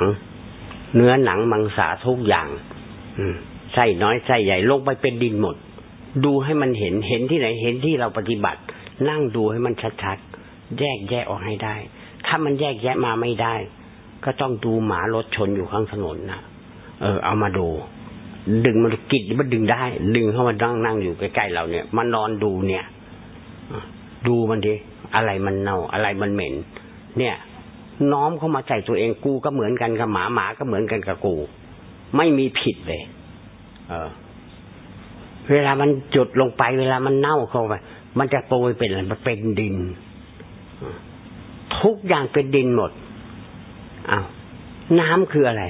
เนื้อหนังมังสาทุกอย่างไส้น้อยไส้ใหญ่ลงไปเป็นดินหมด ดูให้มันเห็นเห็นที่ไหนเห็นที่เราปฏิบัติ นั่งดูให้มันชัดๆ แยกแยกออกให้ได้ ถ้ามันแยกแยะมาไม่ได้ ก็ต้องดูหมารถชนอยู่ข้างถนนนะเออ เอามาดู ดึงมันกิจมันดึงได้ ดึงเข้ามานั่งนั่งอยู่ใกล้ๆเราเนี่ยมานอนดูเนี่ย ดูมันดิ อะไรมันเน่า อะไรมันเหม็น เนี่ย น้อมเข้ามาใส่ตัวเองกูก็เหมือนกันกับหมาหมาก็เหมือนกันกับกู ไม่มีผิดเลย เออ เวลามันจุดลงไป เวลามันเน่าเข้าไป มันจะโปรยเป็นอะไรมันเป็นดิน ทุกอย่างเป็นดินหมดอ้าวน้ำคืออะไร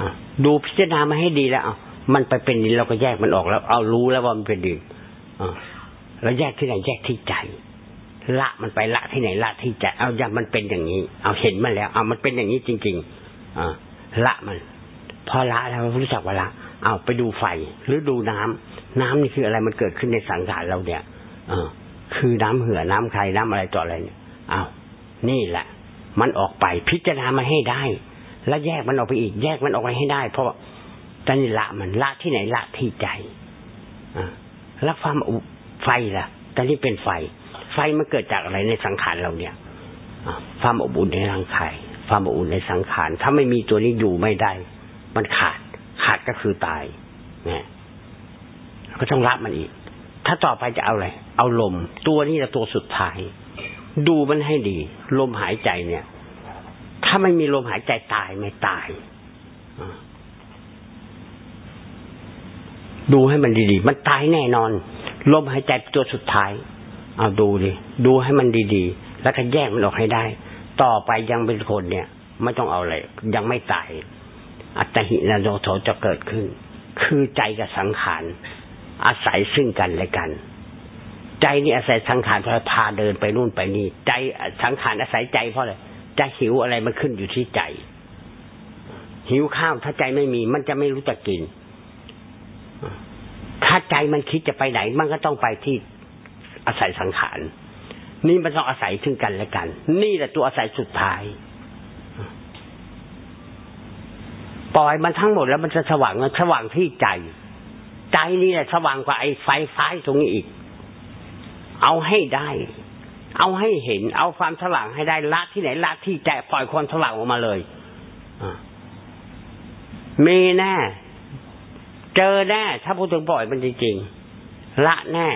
อดูพิจารณามาให้ดีแล้วอ้ามันไปเป็นดินเราก็แยกมันออกแล้ว เอารู้แล้วว่ามันเป็นดินอ้าแยกที่ไหนแยกที่ใจ ละมันไปละที่ไหนละที่ใจ เอาอย่ามันเป็นอย่างนี้ เอาเห็นมันแล้ว เอามันเป็นอย่างนี้จริง ๆอ่าละมัน พอละแล้วรู้จักว่าละ เอาไปดูไฟหรือดูน้ำน้ำนี่คืออะไรมันเกิดขึ้นในสังขารเราเนี่ย เออ คือน้ำเหือน้ำใครน้ำอะไรต่ออะไรเนี่ยเอานี่แหละ มันออกไปพิจารณามาให้ได้ แล้วแยกมันออกไปอีก แยกมันออกไปให้ได้ เพราะตอนละมันละที่ไหนละที่ใจอ่าล้วความไฟล่ะตอนนี้เป็นไฟ ไฟมันเกิดจากอะไรในสังขารเราเนี่ยความอบอุ่นในร่างกายความอบอุ่นในสังขารถ้าไม่มีตัวนี้อยู่ไม่ได้ มันขาด ขาดก็คือตายเนี่ยก็ต้องรับมันอีก ถ้าต่อไปจะเอาอะไร เอาลม ตัวนี้ละตัวสุดท้าย ดูมันให้ดี ลมหายใจเนี่ย ถ้าไม่มีลมหายใจตายไม่ตาย ดูให้มันดีๆ มันตายแน่นอน ลมหายใจตัวสุดท้าย เอาดูดิ ดูให้มันดีๆ แล้วก็แยกมันออกให้ได้ ต่อไปยังเป็นคนเนี่ย ไม่ต้องเอาอะไร ยังไม่ตาย อัตหินาโนโถจะเกิดขึ้น คือใจกับสังขาร อาศัยซึ่งกันและกัน ใจนี่อาศัยสังขารพาพาเดินไปนู่นไปนี่ ใจสังขารอาศัยใจเพราะอะไรจะหิวอะไรมันขึ้นอยู่ที่ใจ หิวข้าวถ้าใจไม่มี มันจะไม่รู้จักกิน ถ้าใจมันคิดจะไปไหน มันก็ต้องไปที่อาศัยสังขารนี่มันต้องอาศัยซึ่งกันและกัน นี่แหละตัวอาศัยสุดท้าย ปล่อยมันทั้งหมดแล้วมันจะสว่างสว่างที่ใจ ใจนี่แหละสว่างกว่าไอ้ไฟฟ้าตรงนี้อีก เอาให้ได้ เอาให้เห็น เอาความสว่างให้ได้ละที่ไหนละที่ใจปล่อยความสว่างออกมาเลยมีแน่ เจอแน่ ถ้าพูดถึงปล่อยมันจริงๆละแน่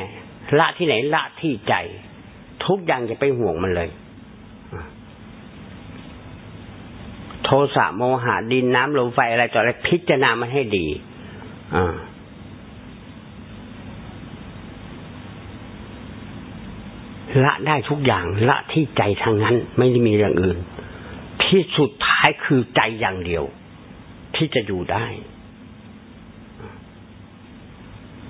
ละที่ไหนละที่ใจ ทุกอย่างจะไปห่วงมันเลยโทสะโมหะดินน้ำลมไฟอะไรต่ออะไรพิจารณามันให้ดี อ่า ละได้ทุกอย่างละที่ใจทางนั้น ไม่ได้มีอย่างอื่น ที่สุดท้ายคือใจอย่างเดียว ที่จะอยู่ได้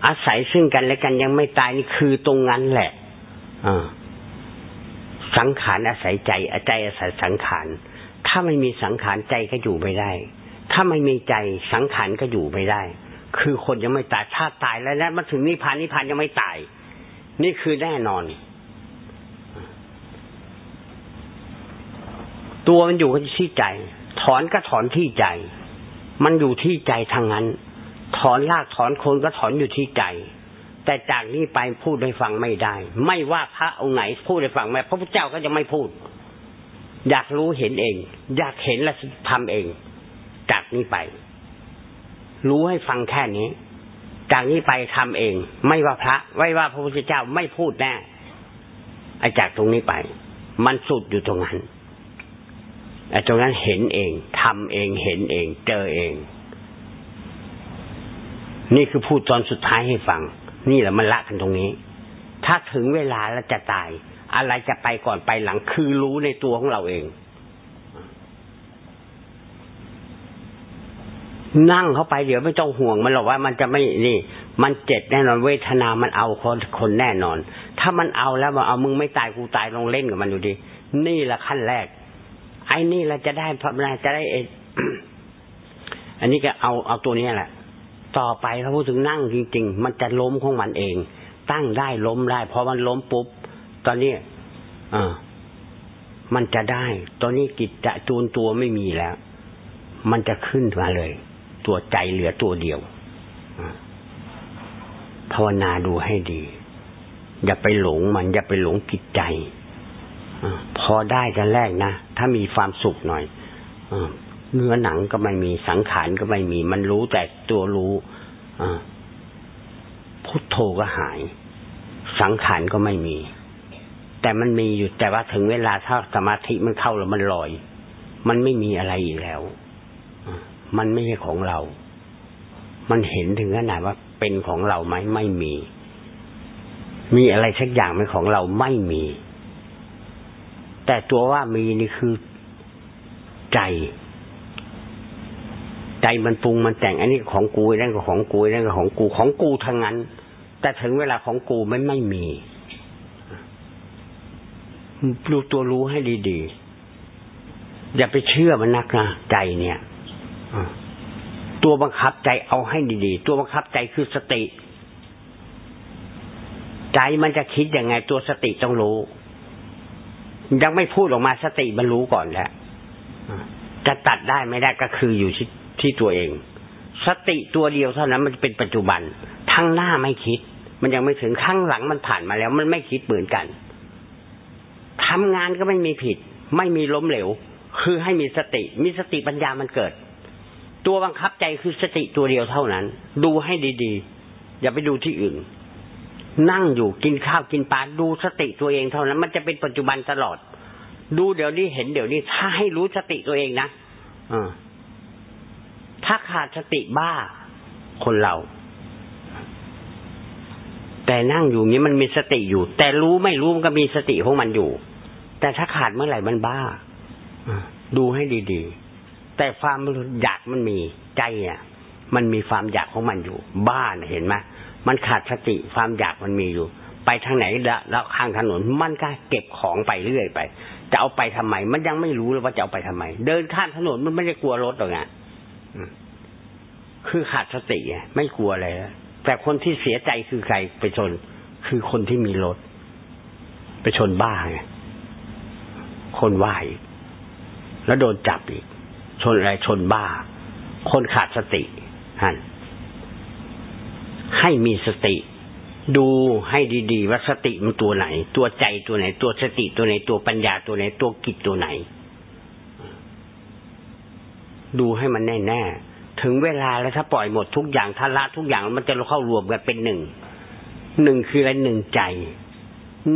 อาศัยซึ่งกันและกันยังไม่ตายนี่คือตรงนั้นแหละอสังขารอาศัยใจใจอาศัยสังขาร ถ้าไม่มีสังขารใจก็อยู่ไม่ได้ ถ้าไม่มีใจสังขารก็อยู่ไม่ได้ คือคนยังไม่ตาย ถ้าตายแล้วนะมาถึงนิพพานนิพพานยังไม่ตาย นี่คือแน่นอน ตัวมันอยู่ที่ใจ ถอนก็ถอนที่ใจ มันอยู่ที่ใจทางนั้น ถอนรากถอนโคนก็ถอนอยู่ที่ใจ แต่จากนี้ไปพูดให้ฟังไม่ได้ ไม่ว่าพระองค์ไหนพูดให้ฟังแม้พระพุทธเจ้าก็จะไม่พูด อยากรู้เห็นเอง อยากเห็นและทำเอง จากนี้ไป รู้ให้ฟังแค่นี้ จากนี้ไปทำเอง ไม่ว่าพระไม่ว่าพระพุทธเจ้าไม่พูดแน่ไอจากตรงนี้ไป มันสุดอยู่ตรงนั้น ไอ้ตรงนั้นเห็นเองทำเองเห็นเอง เจอเอง นี่คือพูดตอนสุดท้ายให้ฟัง นี่แหละมันละกันตรงนี้ ถ้าถึงเวลาแล้วจะตาย อะไรจะไปก่อนไปหลังคือรู้ในตัวของเราเอง นั่งเข้าไปเดี๋ยวไม่ต้องห่วงมันหรอกว่ามันจะไม่นี่ มันเจ็บแน่นอนเวทนามันเอาคนคนแน่นอน ถ้ามันเอาแล้วมาเอามึงไม่ตายกูตายลองเล่นกับมันดูดินี่แหละขั้นแรก ไอ้นี่เราจะได้พระจะได้เออันนี้ก็เอาเอาตัวนี้แหละ ต่อไปถ้าพูดถึงนั่งจริง ๆ มันจะล้มของมันเอง ตั้งได้ล้มได้พอมันล้มปุ๊บ ตอนนี้อ่ามันจะได้ ตอนนี้กิจจะจูนตัวไม่มีแล้ว มันจะขึ้นมาเลย ตัวใจเหลือตัวเดียวภาวนาดูให้ดี อย่าไปหลงมัน อย่าไปหลงกิจใจ พอได้กันแรกนะ ถ้ามีความสุขหน่อยเนื้อหนังก็ไม่มีสังขารก็ไม่มี มันรู้แต่ตัวรู้พุทโธก็หาย สังขารก็ไม่มี แต่มันมีอยู่แต่ว่าถึงเวลาถ้าสมาธิมันเข้าแล้วมันลอย มันไม่มีอะไรอีกแล้วมันไม่ใช่ของเรา มันเห็นถึงขนาดว่าเป็นของเราไหมไม่มี มีอะไรสักอย่างเป็นของเราไม่มี แต่ตัวว่ามีนี่คือใจ ใจมันปรุงมันแต่งอันนี้ของกูนั่นก็ของกูนั่นก็ของกูของกูทั้งนั้น แต่ถึงเวลาของกูไม่ไม่มีรู้ตัวรู้ให้ดีๆ อย่าไปเชื่อมันนักนะใจเนี่ยตัวบังคับใจเอาให้ดีๆ ตัวบังคับใจคือสติ ใจมันจะคิดยังไงตัวสติต้องรู้ ยังไม่พูดออกมาสติมันรู้ก่อนแล้วจะตัดได้ไม่ได้ก็คืออยู่ที่ที่ตัวเอง สติตัวเดียวเท่านั้นมันเป็นปัจจุบันทั้งหน้าไม่คิด มันยังไม่ถึงข้างหลังมันผ่านมาแล้ว มันไม่คิดเหมือนกันทำงานก็ไม่มีผิด ไม่มีล้มเหลว คือให้มีสติ มีสติปัญญามันเกิด ตัวบังคับใจคือสติตัวเดียวเท่านั้น ดูให้ดีๆ อย่าไปดูที่อื่น นั่งอยู่กินข้าวกินปลาดูสติตัวเองเท่านั้น มันจะเป็นปัจจุบันตลอด ดูเดี๋ยวนี้เห็นเดี๋ยวนี้ ถ้าให้รู้สติตัวเองนะอถ้าขาดสติบ้าคนเรา แต่นั่งอยู่นี้มันมีสติอยู่ แต่รู้ไม่รู้มันก็มีสติของมันอยู่ แต่ถ้าขาดเมื่อไหร่มันบ้าดูให้ดีๆ แต่ความอยากมันมีใจอะ มันมีความอยากของมันอยู่ บ้านเห็นไหม มันขาดสติความอยากมันมีอยู่ ไปทางไหนแล้วข้างถนนมันก็เก็บของไปเรื่อยไป จะเอาไปทำไม มันยังไม่รู้เลยว่าจะเอาไปทำไม เดินข้ามถนนมันไม่ได้กลัวรถหรอกไงคือขาดสติไงไม่กลัวอะไรแต่คนที่เสียใจคือใครไปชน คือคนที่มีรถ ไปชนบ้าไงคนไหวแล้วโดนจับอีก ชนอะไรชนบ้า คนขาดสติฮัน ให้มีสติ ดูให้ดีๆว่าสติมันตัวไหน ตัวใจตัวไหน ตัวสติตัวไหน ตัวปัญญาตัวไหน ตัวกิจตัวไหน ดูให้มันแน่ๆถึงเวลาแล้วถ้าปล่อยหมดทุกอย่างถ้าละทุกอย่างมันจะเข้ารวมกันเป็นหนึ่งหนึ่งคืออะไรหนึ่งใจ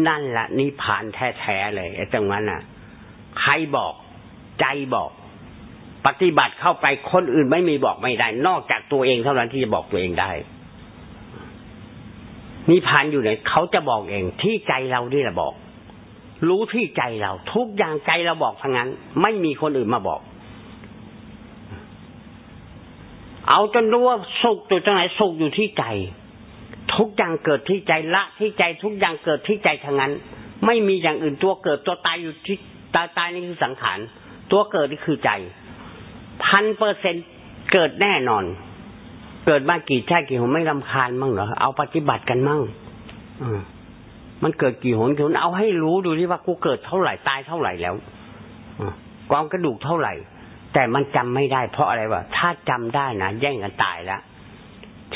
นั่นละนิพานแท้ๆเลยไอ้ตรงนั้นน่ะ ใครบอกใจบอก ปฏิบัติเข้าไปคนอื่นไม่มีบอกไม่ได้ นอกจากตัวเองเท่านั้นที่จะบอกตัวเองได้ นิพพานอยู่ไหนเขาจะบอกเอง ที่ใจเราที่แหละบอก รู้ที่ใจเรา ทุกอย่างใจเราบอกทั้งนั้น ไม่มีคนอื่นมาบอก เอาจนรู้ว่าสุขอยู่ตรงไหนสุขอยู่ที่ใจ ทุกอย่างเกิดที่ใจละที่ใจทุกอย่างเกิดที่ใจทั้งนั้น ไม่มีอย่างอื่นตัวเกิดตัวตายอยู่ที่ตายตายนี่คือสังขารตัวเกิดนี่คือใจพันเปอร์เซ็นเกิดแน่นอน เกิดมากี่ชาติกี่หนไม่ลำคาญมั่งเหรอเอาปฏิบัติกันมั่งมันเกิดกี่หนกี่หนเอาให้รู้ดูที่ว่ากูเกิดเท่าไหร่ตายเท่าไหร่แล้วกองกระดูกเท่าไหร่ แต่มันจำไม่ได้เพราะอะไรวะถ้าจำได้นะแย่งกันตายแล้ว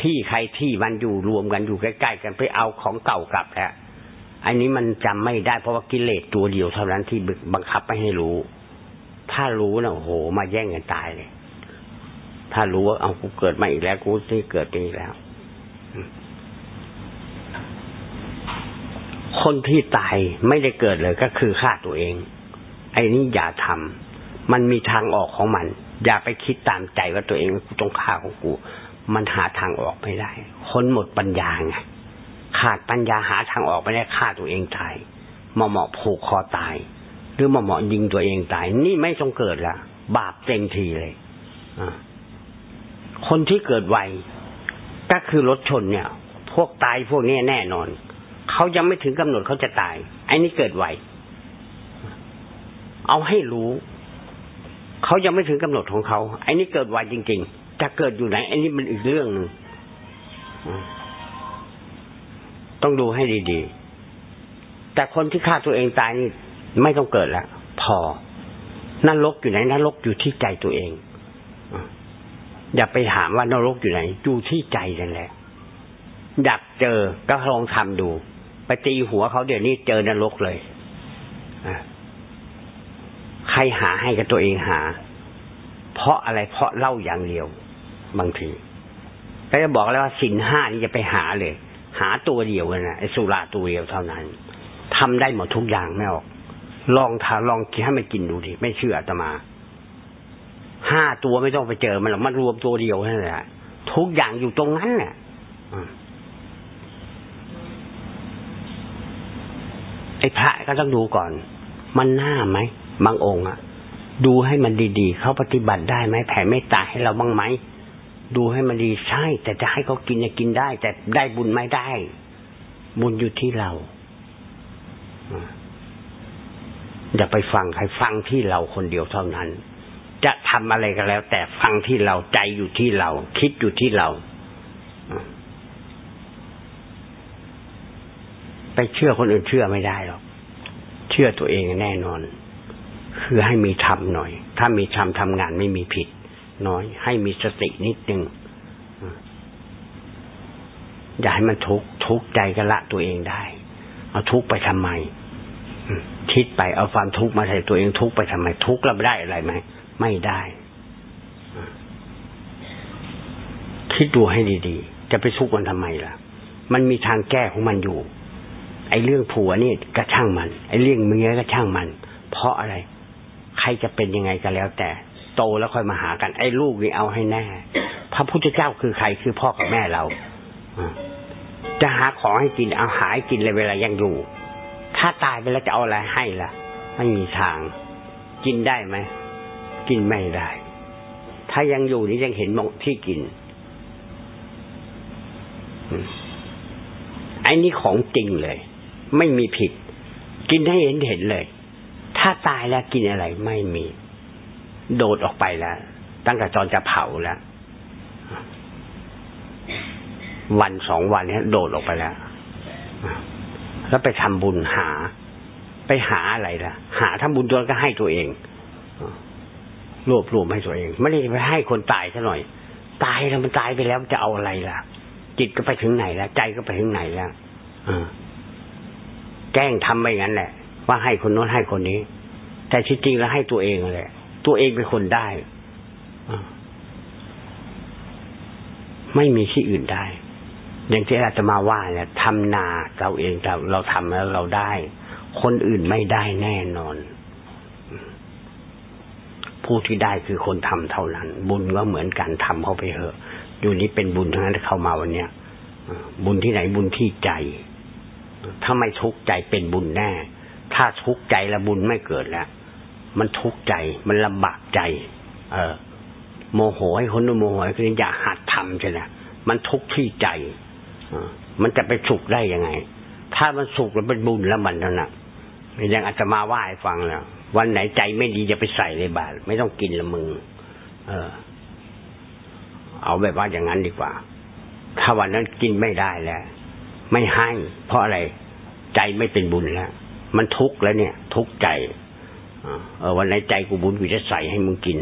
ที่ใครที่มันอยู่รวมกันอยู่ใกล้ๆกันไปเอาของเก่ากลับแล้วอันนี้มันจำไม่ได้เพราะว่ากิเลสตัวเดียวเท่านั้นที่บังคับไม่ให้รู้ ถ้ารู้นะโอ้โห มาแย่งกันตายเลย ถ้ารู้ว่าเอากูเกิดมาอีกแล้วกูที่เกิดไปอีกแล้ว คนที่ตายไม่ได้เกิดเลยก็คือฆ่าตัวเอง ไอ้นี่อย่าทำมันมีทางออกของมัน อย่าไปคิดตามใจว่าตัวเองกูต้องฆ่าของกู มันหาทางออกไม่ได้ คนหมดปัญญาไงขาดปัญญาหาทางออกไม่ได้ฆ่าตัวเองตายมาเหมาะผูกคอตาย หรือมาเหมาะยิงตัวเองตาย นี่ไม่ต้องเกิดละบาปเต็มทีเลย อ่า คนที่เกิดไวก็คือรถชนเนี่ย พวกตายพวกนี้แน่นอน เขายังไม่ถึงกำหนดเขาจะตาย ไอ้นี่เกิดไวเอาให้รู้ เขายังไม่ถึงกำหนดของเขาไอ้นี่เกิดไวจริง ๆ จะเกิดอยู่ไหนไอ้นี่มันอีกเรื่องหนึ่งต้องดูให้ดีๆ แต่คนที่ฆ่าตัวเองตายนี่ไม่ต้องเกิดแล้วพอนรกอยู่ไหนนรกอยู่ที่ใจตัวเอง อย่าไปถามว่านรกอยู่ไหนอยู่ที่ใจนั่นแหละอยากเจอก็ลองทำดู ไปตีหัวเขาเดี๋ยวนี้เจอนรกเลยใครหาให้กับตัวเองหา เพราะอะไรเพราะเล่าอย่างเดียว บางทีก็จะบอกแล้วว่าสินห้านี่จะไปหาเลย หาตัวเดียวนะไอ้สุราตัวเดียวเท่านั้นทำได้หมดทุกอย่างไม่ออก ลองทาลองกินให้มันกินดูดิไม่เชื่ออาตมา ห้าตัวไม่ต้องไปเจอมันหรอกมันรวมตัวเดียวนั่นแหละทุกอย่างอยู่ตรงนั้นแหละไอ้พระก็ต้องดูก่อน มันหน้าไหมบางองค์อะดูให้มันดีๆ เขาปฏิบัติได้ไหมแผ่เมตตาให้เราบ้างไหมดูให้มันดีใช่ แต่จะให้เขากินจะกินได้ แต่ได้บุญไม่ได้ บุญอยู่ที่เราอย่าไปฟังใครฟังที่เราคนเดียวเท่านั้น จะทำอะไรก็แล้ว แต่ฟังที่เราใจอยู่ที่เรา คิดอยู่ที่เรา ไปเชื่อคนอื่นเชื่อไม่ได้หรอกเชื่อตัวเองแน่นอน คือให้มีธรรมหน่อย ถ้ามีธรรมทำงานไม่มีผิด น้อย ให้มีสตินิดนึงอย่าให้มันทุกข์ทุกข์ใจก็ละตัวเองได้ เอาทุกข์ไปทำไมคิดไปเอาความทุกข์มาใส่ตัวเองทุกข์ไปทำไมทุกข์แล้วได้อะไรไหม ไม่ได้ คิดดูให้ดีๆ จะไปทุกข์มันทำไมล่ะ มันมีทางแก้ของมันอยู่ ไอ้เรื่องผัวนี่ก็ช่างมัน ไอ้เรื่องเมียก็ช่างมัน เพราะอะไร ใครจะเป็นยังไงก็แล้ว แต่ โตแล้วค่อยมาหากัน ไอ้ลูกนี่เอาให้แน่ พระพุทธเจ้าคือใครคือพ่อกับแม่เราจะหาของให้กินเอาหาให้กินเลยเวลายังอยู่ ถ้าตายไปแล้วจะเอาอะไรให้ล่ะ ไม่มีทาง กินได้ไหม กินไม่ได้ ถ้ายังอยู่นี่ยังเห็นมองที่กินไอ้นี่ของจริงเลย ไม่มีผิด กินให้เห็นเห็นเลย ถ้าตายแล้วกินอะไรไม่มี โดดออกไปแล้ว ตั้งแต่ตอนจะเผาแล้ววันสองวันนี้โดดออกไปแล้ว แล้วไปทำบุญหา ไปหาอะไรล่ะ หาทำบุญตัวก็ให้ตัวเอง รวบรวมให้ตัวเอง ไม่ได้ไปให้คนตายซะหน่อย ตายแล้วมันตายไปแล้วจะเอาอะไรล่ะ จิตก็ไปถึงไหนแล้วใจก็ไปถึงไหนแล้วแกล้งทำไปงั้นแหละ ว่าให้คนโน้นให้คนนี้ แต่ที่จริงแล้วให้ตัวเองแหละ ตัวเองเป็นคนได้ไม่มีที่อื่นได้ อย่างที่อาตมาว่าเนี่ยทำนาเราเองเราเราทำแล้วเราได้ คนอื่นไม่ได้แน่นอน ผู้ที่ได้คือคนทำเท่านั้น บุญก็เหมือนกันทำเข้าไปเถอะอยู่นี้เป็นบุญทั้งนั้นเข้ามาวันเนี้ยบุญที่ไหนบุญที่ใจ ถ้าไม่ทุกข์ใจเป็นบุญแน่ ถ้าทุกข์ใจแล้วบุญไม่เกิดแล้ว มันทุกข์ใจมันลำบากใจ เออ โมโหให้คนนู้นโมโหคืออย่าหัดทำใช่ไหมมันทุกข์ที่ใจมันจะไปสุขได้ยังไง ถ้ามันสุขแล้วเป็นบุญแล้วมันนั่นนะอย่างอาจจะมาว่าให้ฟังแล้ว วันไหนใจไม่ดีจะไปใส่ในบาตรไม่ต้องกินละมึง เออ เอาแบบว่าอย่างนั้นดีกว่า ถ้าวันนั้นกินไม่ได้แล้ว ไม่ให้ เพราะอะไร ใจไม่เป็นบุญแล้ว มันทุกข์แล้วเนี่ย ทุกข์ใจเออวันไหนใจกูบุญกูจะใส่ให้มึงกิน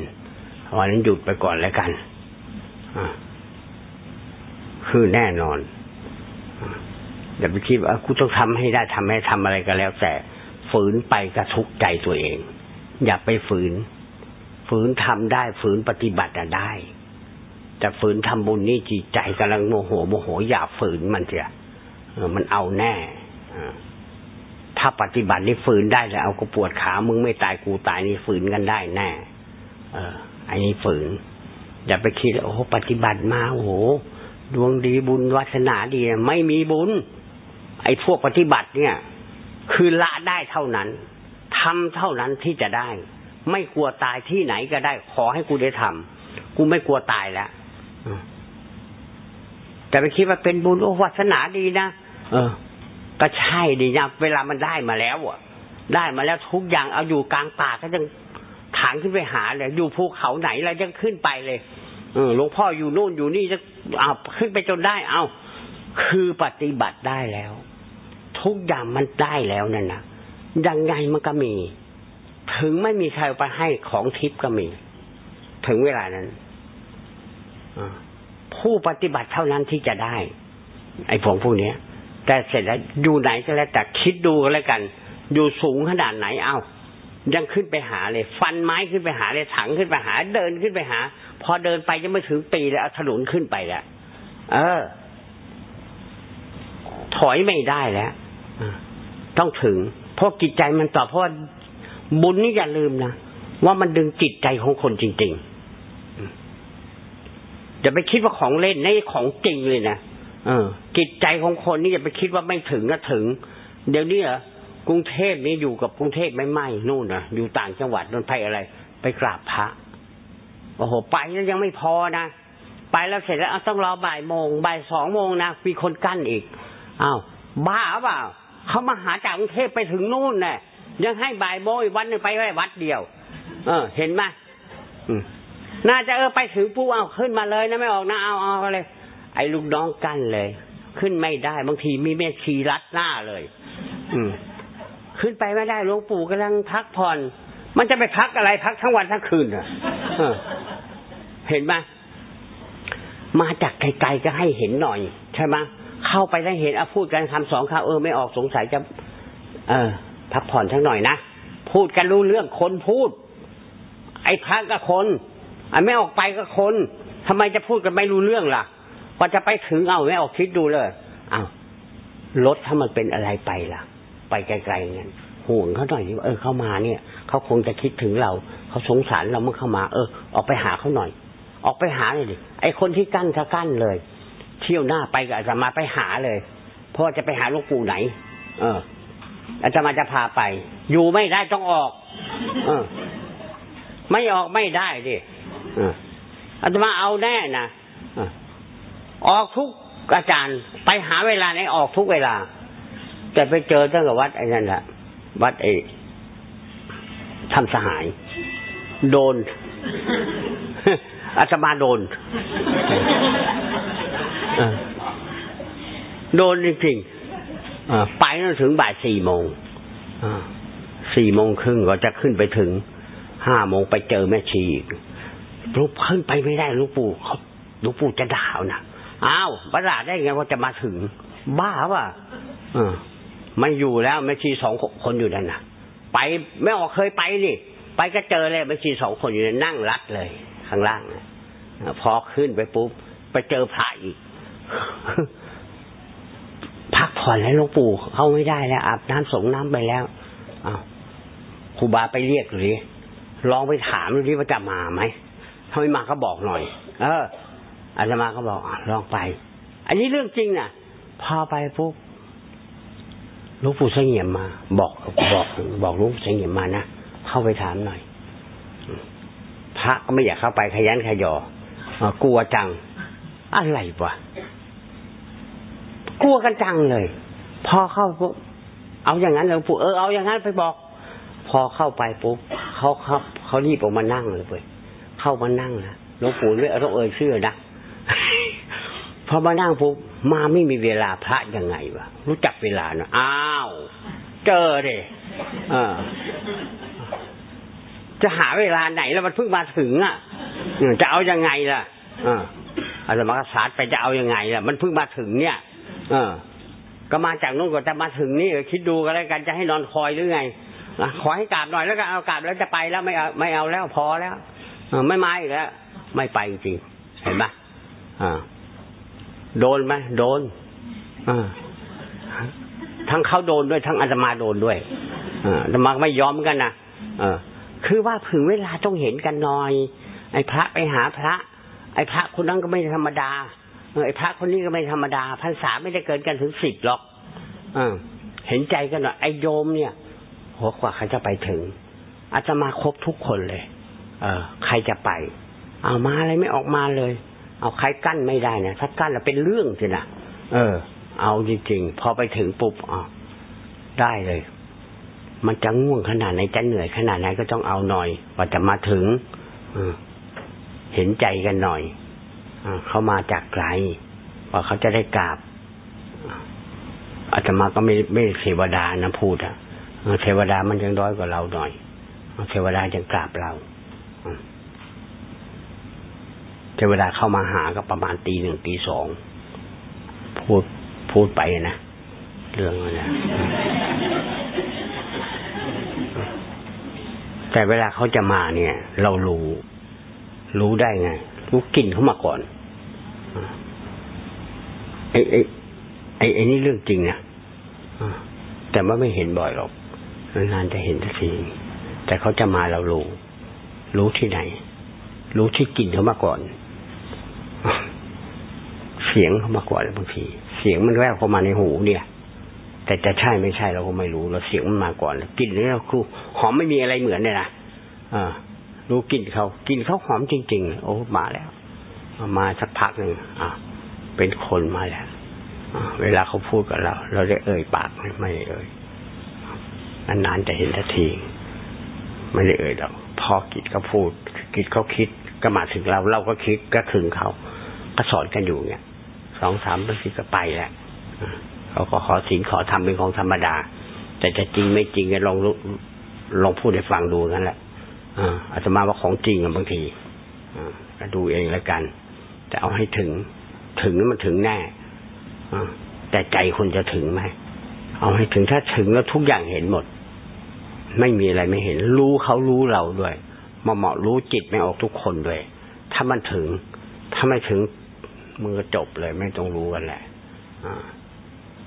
วันนั้นหยุดไปก่อนแล้วกันคือแน่นอนอย่าไปคิดว่ากูต้องทำให้ได้ทำให้ทำอะไรก็แล้วแต่ ฝืนไปกระทุกใจตัวเอง อย่าไปฝืน ฝืนทำได้ฝืนปฏิบัติได้ แต่ฝืนทำบุญนี่จิตใจกำลังโมโหโมโหอย่าฝืนมันเสียมันเอาแน่ถ้าปฏิบัตินี่ฝืนได้แล้วเอาก็ปวดขามึงไม่ตายกูตายนี่ฝืนกันได้แน่เอออันนี้ฝืน อย่าไปคิดโอ้ปฏิบัติมาโอ้โหดวงดีบุญวัฒนาดีไม่มีบุญ ไอ้พวกปฏิบัติเนี่ย คือละได้เท่านั้นทำเท่านั้นที่จะได้ ไม่กลัวตายที่ไหนก็ได้ ขอให้กูได้ทำกูไม่กลัวตายแล้วแต่ไปคิดว่าเป็นบุญโอ้วาสนาดีนะเออ ก็ใช่ดีนะเวลามันได้มาแล้วอะ ได้มาแล้วทุกอย่างเอาอยู่กลางป่าก็ยังถางขึ้นไปหาเลยอยู่ภูเขาไหนเรายังขึ้นไปเลยเออหลวงพ่ออยู่นู่นอยู่นี่จะเอาขึ้นไปจนได้ เอาคือปฏิบัติได้แล้ว ทุกอย่างมันได้แล้วนั่นนะยังไงมันก็มี ถึงไม่มีใครไปให้ของทิพย์ก็มี ถึงเวลานั้นผู้ปฏิบัติเท่านั้นที่จะได้ ไอ้ผงพวกนี้แต่เสร็จแล้วอยู่ไหนก็แล้วแต่คิดดูกันแล้วกัน อยู่สูงขนาดไหนเอายังขึ้นไปหาเลย ฟันไม้ขึ้นไปหาเลยถังขึ้นไปหา เดินขึ้นไปหา พอเดินไปจะไม่ถึงปีแล้วถนนขึ้นไปแล้วเออ ถอยไม่ได้แล้ว ต้องถึง เพราะจิตใจมันต่อเพราะบุญนี่อย่าลืมนะว่ามันดึงจิตใจของคนจริงๆอย่าไปคิดว่าของเล่นนี่ของจริงเลยนะเออ จิตใจของคนนี่อย่าไปคิดว่าไม่ถึงก็ถึง เดี๋ยวนี้เหรอกรุงเทพนี่อยู่กับกรุงเทพไม่ไหมนู่นนะอยู่ต่างจังหวัดนนไปอะไร ไปกราบพระโอ้โหไปแล้วยังไม่พอนะไปแล้วเสร็จแล้วต้องรอบ่ายโมงบ่ายสองโมงนะมีคนกั้นอีกอ้าวบ้าเปล่า เขามาหาจากกรุงเทพไปถึงนู่นเนะ่ยยังให้บ่ายโมงวันนึงไปแค่วัดเดียว เออ เห็นไหมน่าจะเออไปถึงปุ๊บเอาขึ้นมาเลยนะไม่ออกนะเอาเอาเลย ไอ้ลูกน้องกั้นเลย ขึ้นไม่ได้บางทีมีแม่ชีรัดหน้าเลย อืมขึ้นไปไม่ได้หลวงปู่กำลังพักผ่อน มันจะไปพักอะไรพักทั้งวันทั้งคืนอะเห็นไหมมาจากไกลๆก็ให้เห็นหน่อย ใช่ไหม เข้าไปได้วเห็นเอาพูดกันคำสองคำเออไม่ออกสงสัยจะ เออ พักผ่อนทั้งหน่อยนะพูดกันรู้เรื่องคนพูด ไอ้พักกับคนไอ้ไม่ออกไปก็คนทำไมจะพูดกันไม่รู้เรื่องล่ะพอจะไปถึงเอาไม่ออกคิดดูเลยเอารถถ้ามันเป็นอะไรไปล่ะ ไปไกลๆงั้นห่วงเขาหน่อยว่าเออเข้ามาเนี่ยเขาคงจะคิดถึงเราเขาสงสารเราเมื่อเข้ามา เออ ออกไปหาเขาหน่อย ออกไปหาเลยดิไอคนที่กั้นก็กั้นเลย เที่ยวหน้าไปก็อาจจะมาไปหาเลยพราะจะไปหาหลวงปู่ไหน เอออาจจะมาจะพาไป อยู่ไม่ได้ต้องออก เออ ไม่ออกไม่ได้ดิอออาจจะมาเอาแน่นะออกทุกอาจารย์ ไปหาเวลาไหนออกทุกเวลา แต่ไปเจอตั้งแต่วัดไอ้นั่นแหละวัดไอ้ทำสหาย โดนอาตมาโดน โดนจริงๆไปนั่นถึงบ่ายสี่โมงสี่โมงครึ่งก็จะขึ้นไปถึงห้าโมงไปเจอแม่ชีอีกลูกขึ้นไปไม่ได้ลูกปู่เขาลูกปู่จะด่านะอ้าวประหลาดได้ไงว่าจะมาถึง บ้าป่ะไม่อยู่แล้วแม่ชีสองคนอยู่นั่นนะไปไม่ออกเคยไปนี่ ไปก็เจอเลยแม่ชีสองคนอยู่นั่งรัดเลย ข้างล่างพอขึ้นไปปุ๊บไปเจอพระอีก พักผ่อนให้หลวงปู่เข้าไม่ได้แล้ว อาบน้ำสงน้ำไปแล้วอ้าครูบาไปเรียกหรือลองไปถามดูดิว่าจะมาไหมถ้าไม่มาก็บอกหน่อย เอออาจมาก็บอกลองไป อันนี้เรื่องจริงนะ่ะ พอไปปุ๊บหลวงปู่เสงี่ยมมา บอกบอกบอกหลวงปู่เสงี่ยมมานะเข้าไปถามหน่อย พระก็ไม่อยากเข้าไปขยันขยอกลัวจัง อะไรวะ กลัวกันจังเลย พอเข้าปุ๊บเอาอย่างนั้นหลวงปู่เออเอาอย่างนั้นไปบอก พอเข้าไปปุ๊บเขาเขาเขารีบออกมานั่งเลยเว้ยเข้ามานั่งนะหลวงปู่เลยต้องเอ่ยชื่อนะพอมานั่งปุ๊บมาไม่มีเวลาพระยังไงวะรู้จักเวลาเนาะอ้าว เจอเลยเออจะหาเวลาไหนแล้วมันเพิ่งมาถึงอะจะเอายังไงล่ะเอออาจารย์มากษัตริย์ไปจะเอายังไงล่ะ มันเพิ่งมาถึงเนี่ย เออ ก็มาจากนู้นก็จะมาถึงนี่คิดดูกันแล้วกันจะให้นอนคอยหรือไงขอให้กราบหน่อยแล้วก็เอากราบแล้วจะไปแล้วไม่เอาไม่เอาแล้วพอแล้วไม่มาอีกแล้วไม่ไปจริงเห็นไหมอ่าโดนไหมโดนอทั้งเขาโดนด้วยทั้งอาตมาโดนด้วยอาตมาไม่ยอมกันนะเออ คือว่าถึงเวลาต้องเห็นกันหน่อย ไอ้พระไปหาพระ ไอ้พระคนนั้นก็ไม่ธรรมดา ไอ้พระคนนี้ก็ไม่ธรรมดาพรรษาไม่ได้เกินกันถึงสิบหรอกอเห็นใจกันหน่อยไอ้โยมเนี่ยหัวกว่าเขาจะไปถึงอาตมาครบทุกคนเลย เออ ใครจะไป เอามาอะไรไม่ออกมาเลย เอาใครกั้นไม่ได้นะถ้ากั้นแล้วเป็นเรื่องสินะเออ เอาจริงๆพอไปถึงปุ๊บอ๋อได้เลย มันจะง่วงขนาดไหนจะเหนื่อยขนาดไหนก็ต้องเอาหน่อยกว่าจะมาถึงเห็นใจกันหน่อย เขามาจากไกลว่าเขาจะได้กราบอาตมาก็ไม่ไม่เทวดานะพูดอะเทวดามันยังด้อยกว่าเราหน่อยเทวดายังกราบเราแต่เวลาเข้ามาหาก็ประมาณตีหนึ่งตีสองพูดพูดไปนะเรื่องนะแต่เวลาเขาจะมาเนี่ย เรารู้ รู้ได้ไง รู้กลิ่นเขามาก่อนไอ้ไอ้ไอ้ไอ้นี่เรื่องจริงนะแต่ว่าไม่เห็นบ่อยหรอกนานจะเห็นสักทีแต่เขาจะมาเรารู้ รู้ที่ไหน รู้ที่กลิ่นเขามาก่อน เสียงเขามาก่อนบางทีเสียงมันแววเข้ามาในหูเนี่ย แต่จะใช่ไม่ใช่เราก็ไม่รู้ เราเสียงมันมาก่อนกลิ่นเนี่เราคือหอมไม่มีอะไรเหมือนเลยนะอ่า รู้กลิ่นเขากลิ่นเขาหอมจริง ๆ โอ้มาแล้ว มาสักพักหนึ่งอ่าเป็นคนมาแล้วเวลาเขาพูดกับเรา เราได้เอ่ยปากไม่ไม่เอ่ยนานๆจะเห็นทันที ไม่ได้เอ่ยหรอกพอกิจเขาพูด กิจเขาคิดก็มาถึงเราเราก็คิดก็ถึงเขาก็สอนกันอยู่เนี่ยสองสามปีก็ไปแล้วเขาก็ขอสิ่งขอทำเป็นของธรรมดา แต่จะจริงไม่จริงก็ลองลองพูดให้ฟังดูนั่นแหละ อาตมาว่าของจริงบางทีก็ดูเองแล้วกัน แต่เอาให้ถึง ถึงมันถึงแน่แต่ใจคนจะถึงไหมเอาให้ถึงถ้าถึงแล้วทุกอย่างเห็นหมด ไม่มีอะไรไม่เห็น รู้เขารู้เราด้วยมาเหมาะรู้จิตไม่ออกทุกคนด้วย ถ้ามันถึง ถ้าไม่ถึงมือจบเลย ไม่ต้องรู้กันแหละ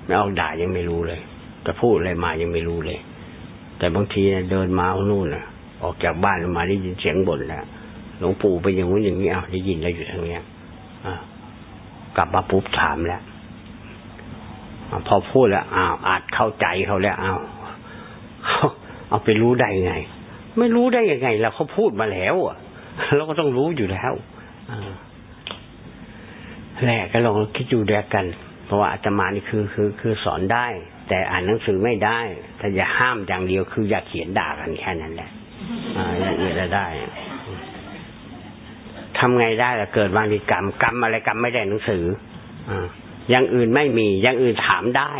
ไม่เอาด่ายังไม่รู้เลยจะพูดอะไรมายังไม่รู้เลย แต่บางทีเดินมานู่นน่ะ ออกจากบ้านมาได้ยินเสียงบ่นแล้วหลวงปู่ไปอย่างนู้นอย่างนี้เอาได้ยินแล้วอยู่ทางเนี้ยกลับมาปุ๊บถามแล้วพอพูดแล้วอ้าวอาจเข้าใจเขาแล้วอ้าวเอาไปรู้ได้ไง ไม่รู้ได้ยังไงแล้วเขาพูดมาแล้วอะเราก็ต้องรู้อยู่แล้วแหละก็ลองคิดอยู่เดียกัน เพราะว่าอาตมานี่คือคือ คือสอนได้ แต่อ่านหนังสือไม่ได้ แต่อย่าห้ามอย่างเดียวคืออย่าเขียนด่ากันแค่นั้นแหละ อย่างอื่นจะได้ทำไงได้ล่ะเกิดวางดีกรรม กรรมอะไรกรรมไม่ได้หนังสืออ่าอย่างอื่นไม่มี อย่างอื่นถามได้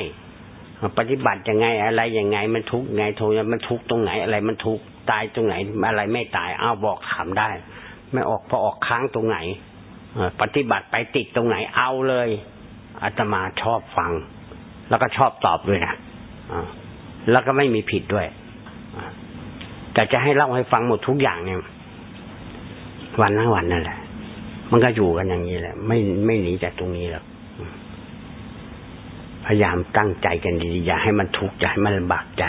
ปฏิบัติยังไงอะไรยังไงมันทุกไงโทมันทุกตรงไหน อะไรมันทุกตายตรงไหน อะไรไม่ตายอ้าวบอกถามได้ ไม่ออกพอออกค้างตรงไหนปฏิบัติไปติดตรงไหนเอาเลยอาตมาชอบฟัง แล้วก็ชอบตอบด้วยนะแล้วก็ไม่มีผิดด้วย แต่จะให้เล่าให้ฟังหมดทุกอย่างเนี่ย วันนั้งวันนั่นแหละ มันก็อยู่กันอย่างนี้แหละ ไม่ไม่หนีจากตรงนี้หรอกพยายามตั้งใจกันดีๆอย่าให้มันทุกข์อย่าให้มันลำบากใจ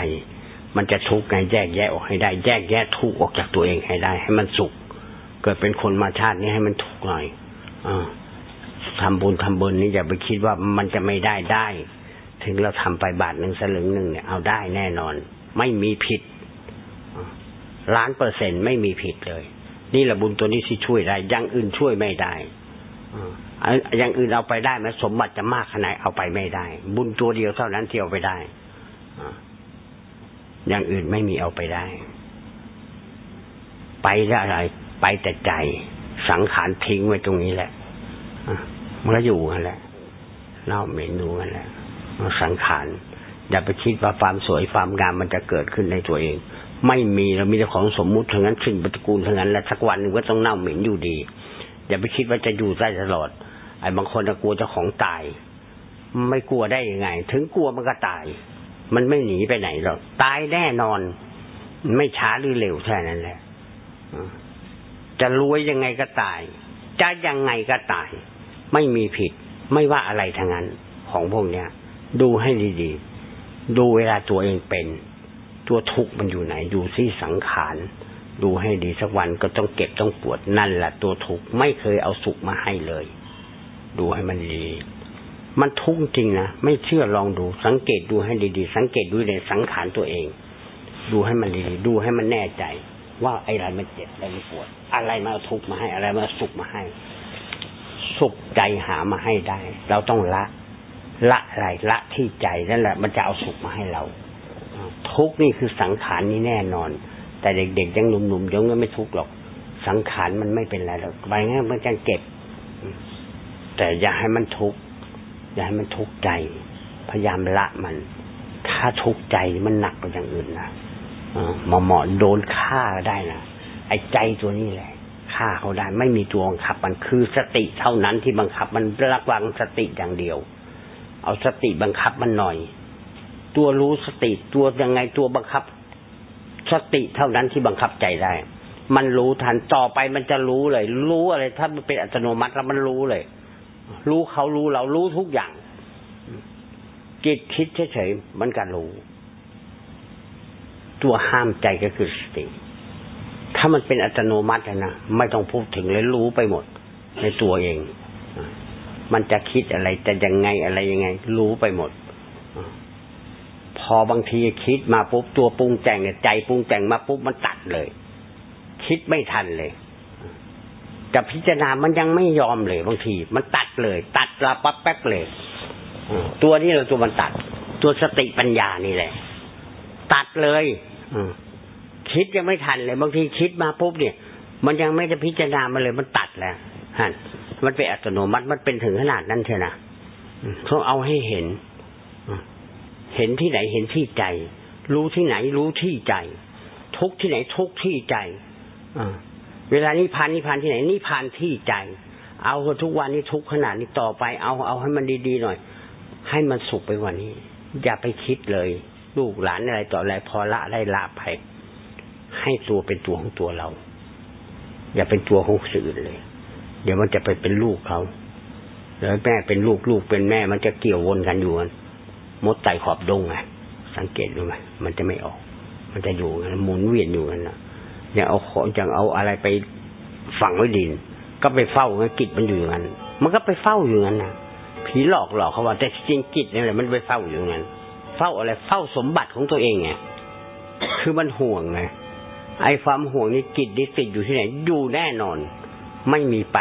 มันจะทุกข์ไงแยกแยะออกให้ได้ แยกแยะทุกข์ออกจากตัวเองให้ได้ ให้มันสุข เกิดเป็นคนมาชาตินี้ให้มันทุกข์หน่อยอทำบุญทำบุญนี่อย่าไปคิดว่ามันจะไม่ได้ได้ ถึงเราทำไปบาทหนึ่งสลึงหนึ่งเนี่ยเอาได้แน่นอน ไม่มีผิด ล้านเปอร์เซ็นต์ไม่มีผิดเลย นี่แหละบุญตัวนี้ที่ช่วยได้ยังอื่นช่วยไม่ได้อย่างอื่นเอาไปได้ไหมสมบัติจะมากขนาดเอาไปไม่ได้ บุญตัวเดียวเท่านั้นที่เอาไปได้อย่างอื่นไม่มีเอาไปได้ ไปได้อะไร ไปแต่ใจ สังขารทิ้งไว้ตรงนี้แหละมันก็อยู่กันแหละเน่าเหม็นดูกันแหละสังขารอย่าไปคิดว่าความสวยความงามมันจะเกิดขึ้นในตัวเอง ไม่มีเรามีแต่ของสมมุติทั้งนั้นสิ่งปฏิกูลทั้งนั้นและสักวันหนึ่งก็ต้องเน่าเหม็นอยู่ดี อย่าไปคิดว่าจะอยู่ได้ตลอด ไอ้บางคนกลัวเจ้าของตาย ไม่กลัวได้ยังไง ถึงกลัวมันก็ตาย มันไม่หนีไปไหนหรอกตายแน่นอน ไม่ช้าหรือเร็วแค่นั้นแหละจะรวยยังไงก็ตาย จะยังไงก็ตาย ไม่มีผิด ไม่ว่าอะไรทั้งนั้น ของพวกเนี้ย ดูให้ดีๆ ดูเวลาตัวเองเป็น ตัวทุกข์มันอยู่ไหน ดูที่สังขารดูให้ดีสักวันก็ต้องเก็บต้องปวดนั่นแหละตัวทุกข์ไม่เคยเอาสุขมาให้เลย ดูให้มันดี มันทุกข์จริงนะไม่เชื่อลองดู สังเกตดูให้ดีๆ สังเกตดูในสังขารตัวเอง ดูให้มันดีดูให้มันแน่ใจ ว่าอะไรมันเจ็บอะไรมันปวด อะไรมาทุกข์มาให้ อะไรมาสุขมาให้ สุขใจหามาให้ได้ เราต้องละ ละอะไรละที่ใจนั่นแหละ มันจะเอาสุขมาให้เรา ทุกนี่คือสังขารนี่แน่นอน แต่เด็กๆยังหนุ่มๆยังไม่ทุกข์หรอก สังขารมันไม่เป็นไรหรอกไปงั้นมันจะเก็บ แต่อย่าให้มันทุกข์อย่าให้มันทุกข์ใจ พยายามละมัน ถ้าทุกข์ใจมันหนักกว่าอย่างอื่นนะหมอหมอโดนฆ่าได้นะไอ้ใจตัวนี้แหละฆ่าเขาได้ ไม่มีตัวบังคับมันคือสติเท่านั้นที่บังคับ มันระวังสติอย่างเดียว เอาสติบังคับมันหน่อย ตัวรู้สติตัวยังไงตัวบังคับ สติเท่านั้นที่บังคับใจได้ มันรู้ทันต่อไปมันจะรู้เลย รู้อะไร ถ้ามันเป็นอัตโนมัติแล้วมันรู้เลย รู้เขารู้เรารู้ทุกอย่างจิตคิดเฉยๆมันก็รู้ ตัวห้ามใจก็คือสติ ถ้ามันเป็นอัตโนมัตินะไม่ต้องพูดถึงเลยรู้ไปหมด ในตัวเอง มันจะคิดอะไรจะยังไงอะไรยังไง รู้ไปหมด พอบางทีคิดมาปุ๊บตัวปรุงแต่งเนี่ยใจปรุงแต่งมาปุ๊บมันตัดเลย คิดไม่ทันเลยจะพิจารณามันยังไม่ยอมเลยบางที มันตัดเลย ตัดละปั๊บแป๊กเลยตัวนี้เราตัวมันตัด ตัวสติปัญญานี่แหละ ตัดเลยคิดยังไม่ทันเลย บางทีคิดมาปุ๊บเนี่ย มันยังไม่ได้พิจารณามาเลย มันตัดแล้วฮะมันเป็นอัตโนมัติมันเป็นถึงขนาดนั้นเถอะนะต้องเอาให้เห็น เห็นที่ไหนเห็นที่ใจ รู้ที่ไหนรู้ที่ใจ ทุกที่ไหนทุกที่ใจเวลานิพานนิพานที่ไหนนิพพานที่ใจ เอาทุกวันนี้ทุกขนาดนี้ต่อไป เอาเอาให้มันดีๆหน่อย ให้มันสุขไปกว่านี้ อย่าไปคิดเลย ลูกหลานอะไรต่ออะไรพอละได้ละไปให้ตัวเป็นตัวของตัวเรา อย่าเป็นตัวของสื่อเลย เดี๋ยวมันจะไปเป็นลูกเขาแล้วแม่เป็นลูกลูกเป็นแม่มันจะเกี่ยววนกันอยู่ มดไต่ขอบดงไงสังเกตดูไหมมันจะไม่ออก มันจะอยู่หมุนเวียนอยู่กันนะอย่าเอาของอย่างเอาอะไรไปฝังไว้ดิน ก็ไปเฝ้างั้นกิจมันอยู่อย่างนั้น มันก็ไปเฝ้าอยู่งั้นนะผีหลอกหลอกเขาว่าแต่จริงกิจนี่แหละมันไปเฝ้าอยู่งั้น เฝ้าอะไรเฝ้าสมบัติของตัวเองไงคือมันห่วงไงไอ้ความห่วงนี้กิจนี้ติดอยู่ที่ไหนอยู่แน่นอน ไม่มีไป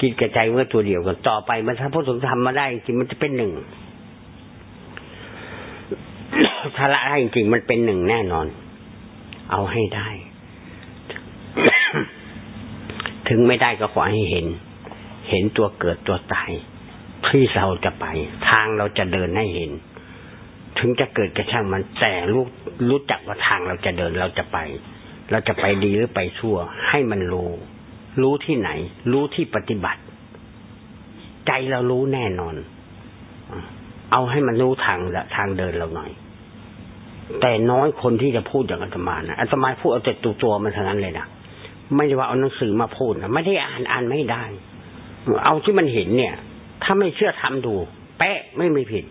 กิจกระจายเมื่อตัวเดียวกันต่อไปมันถ้าพระสงฆ์ทำมาได้จริงมันจะเป็นหนึ่ง ถ้าละได้จริงๆ มันเป็นหนึ่งแน่นอน เอาให้ได้ ถึงไม่ได้ก็ขอให้เห็น เห็นตัวเกิดตัวตายที่เราจะไป ทางเราจะเดินให้เห็น ถึงจะเกิดกระช่างมันแต่รู้รู้จักว่าทางเราจะเดินเราจะไป เราจะไปดีหรือไปชั่ว ให้มันรู้ รู้ที่ไหน รู้ที่ปฏิบัติ ใจเรารู้แน่นอนเอาให้มันรู้ทางทางเดินเราหน่อย แต่น้อยคนที่จะพูดอย่างอาตมานะอาตมาพูดเอาแต่ตัวตัวมันเท่านั้นเลยนะไม่ได้ว่าเอาหนังสือมาพูดนะไม่ได้อ่านอ่านไม่ได้ เอาที่มันเห็นเนี่ย ถ้าไม่เชื่อทำดู แปะไม่มีผิด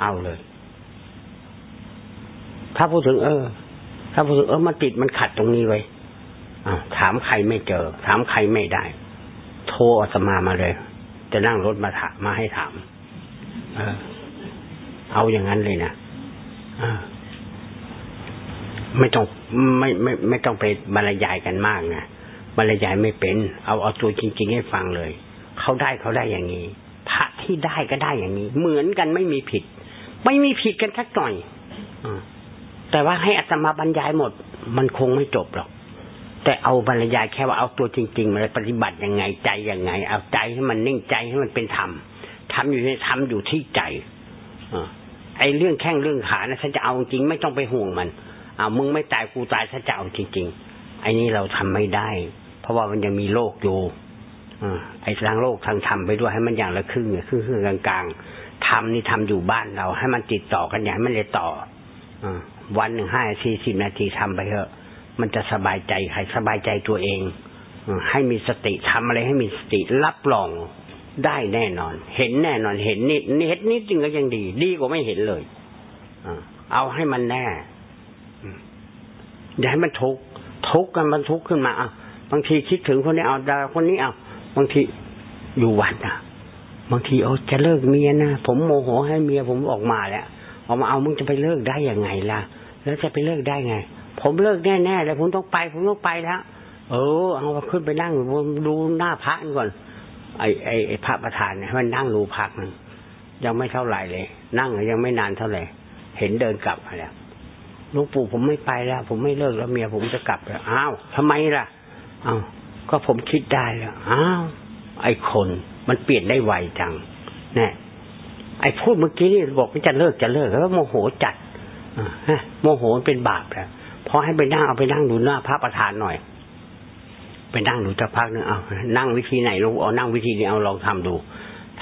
เอาเลย ถ้าพูดถึง เออ ถ้าพูดถึงเออมันติดมันขัดตรงนี้ไว้ถามใครไม่เจอ ถามใครไม่ได้ โทรอาตมามาเลย จะนั่งรถมาถามมาให้ถาม เออ เอาอย่างนั้นเลยนะ ไม่ต้องไม่ไม่ไม่ต้องไปบรรยายกันมากนะบรรยายไม่เป็น เอาเอาตัวจริง ๆ ให้ฟังเลย เขาได้เขาได้อย่างนี้ พระที่ได้ก็ได้อย่างนี้ เหมือนกันไม่มีผิด ไม่มีผิดกันสักหน่อยอแต่ว่าให้อัตมาบรรยายหมด มันคงไม่จบหรอก แต่เอาบรรยายแค่ว่าเอาตัวจริงๆมาปฏิบัติยังไงใจยังไง เอาใจให้มันนิ่งใจให้มันเป็นธรรมทำอยู่ในทำอยู่ที่ใจอ ไอ้เรื่องแข้งเรื่องขานะฉันจะเอาจริงไม่ต้องไปห่วงมันเอามึงไม่ตายกูตายฉันจะเอาจริงๆไอ้นี้เราทำไม่ได้ เพราะว่ามันยังมีโลกอยู่อไอ้ทางโลกทางธรรมไปด้วยให้มันอย่างละครึ่งครึ่งครึ่งกลางกลางทำนี่ทำอยู่บ้านเรา ให้มันติดต่อกันอย่างมันเลยต่ออวันหนึ่งห้าสี่สิบนาทีทำไปเถอะ มันจะสบายใจใครสบายใจตัวเองให้มีสติทำอะไรให้มีสติรับรอง ได้แน่นอน เห็นแน่นอน เห็นนิดเห็นนิดจึงก็ยังดี ดีกว่าไม่เห็นเลยเอาให้มันแน่อย่าให้มันทุกทุกกันมันทุกขึ้นมาอะบางทีคิดถึงคนนี้เอาดาคนนี้เอาบางทีอยู่วัดอะ บางทีเอาจะเลิกเมียนะผมโมโหให้เมียผมออกมาแล้วออกมาเอามึงจะไปเลิกได้ยังไงล่ะ แล้วจะไปเลิกได้ไง ผมเลิกแน่ๆเลยผมต้องไป ผมต้องไปแล้วเออเอาขึ้นไปนั่งดูหน้าพระก่อน ไอ้ไอ้ไอ้พระประธานเนี่ยมันนั่งรูพักนึงยังไม่เท่าไหร่เลย นั่งยังไม่นานเท่าไหร่เห็นเดินกลับมาแล้วลูกปู่ผมไม่ไปแล้ว ผมไม่เลิกแล้วเมียผมจะกลับแล้วอ้าวทำไมล่ะอ้าวก็ผมคิดได้แล้วอ้าวไอ้คนมันเปลี่ยนได้ไวจังเนี่ยไอ้พูดเมื่อกี้นี่บอกว่าจะเลิกจะเลิกแล้วโมโหจัดอ่าโมโหเป็นบาปแล้วพอให้ไปนั่งเอาไปนั่งดูหน้าพระประธานหน่อย ไปนั่งดูจะพักนึงเอานั่งวิธีไหนลูกเอานั่งวิธีนี้เอาลองทำดู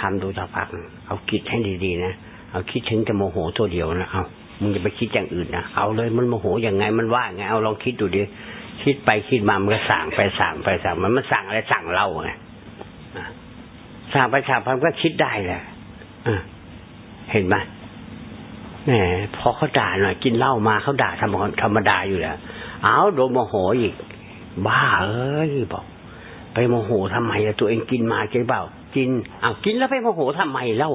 ทำดูจะพักเอาคิดให้ดีๆนะเอาคิดถึงจะโมโหตัวเดียวนะเอามึงอย่าไปคิดอย่างอื่นนะเอาเลยมันโมโหอย่างไงมันว่าไงเอาลองคิดดูดิคิดไปคิดมามันก็สั่งไปสั่งไปสั่งมันมันสั่งอะไรสั่งเราไงสั่งไปสั่งไปมันก็คิดได้แหละเห็นไหมแหมพอเขาด่าหน่อยกินเหล้ามาเขาด่าธรรมธรรมดาอยู่แล้วเอาโดนโมโหอีก บ้าเอ้ยบอก ไปโมโหทำไมอะตัวเองกินมาใช่เปล่า กินอ้าวกินแล้วไปโมโหทำไมเล่า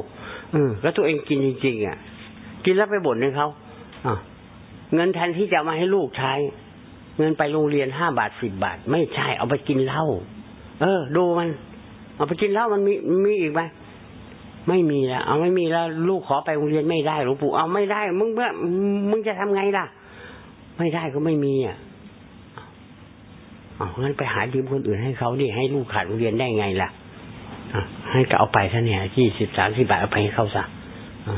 เออแล้วตัวเองกินจริงๆอะ กินแล้วไปบ่นให้เขาอ่าเงินแทนที่จะมาให้ลูกใช้ เงินไปโรงเรียนห้าบาทสิบบาท ไม่ใช่ เอาไปกินเหล้าเออ ดูมัน เอาไปกินเหล้ามันมีมีอีกไหมไม่มีแล้วเอาไม่มีแล้ว ลูกขอไปโรงเรียนไม่ได้หลวงปู่เอาไม่ได้ มึงเมื่อมึงจะทำไงล่ะ ไม่ได้ก็ไม่มีอะ เอางั้นไปหายืมคนอื่นให้เขาดิให้ลูกขาดโรงเรียนได้ไงล่ะให้ก็เอาไปซะเนี่ยยี่สิบสามสิบบาทเอาไปให้เขาซะ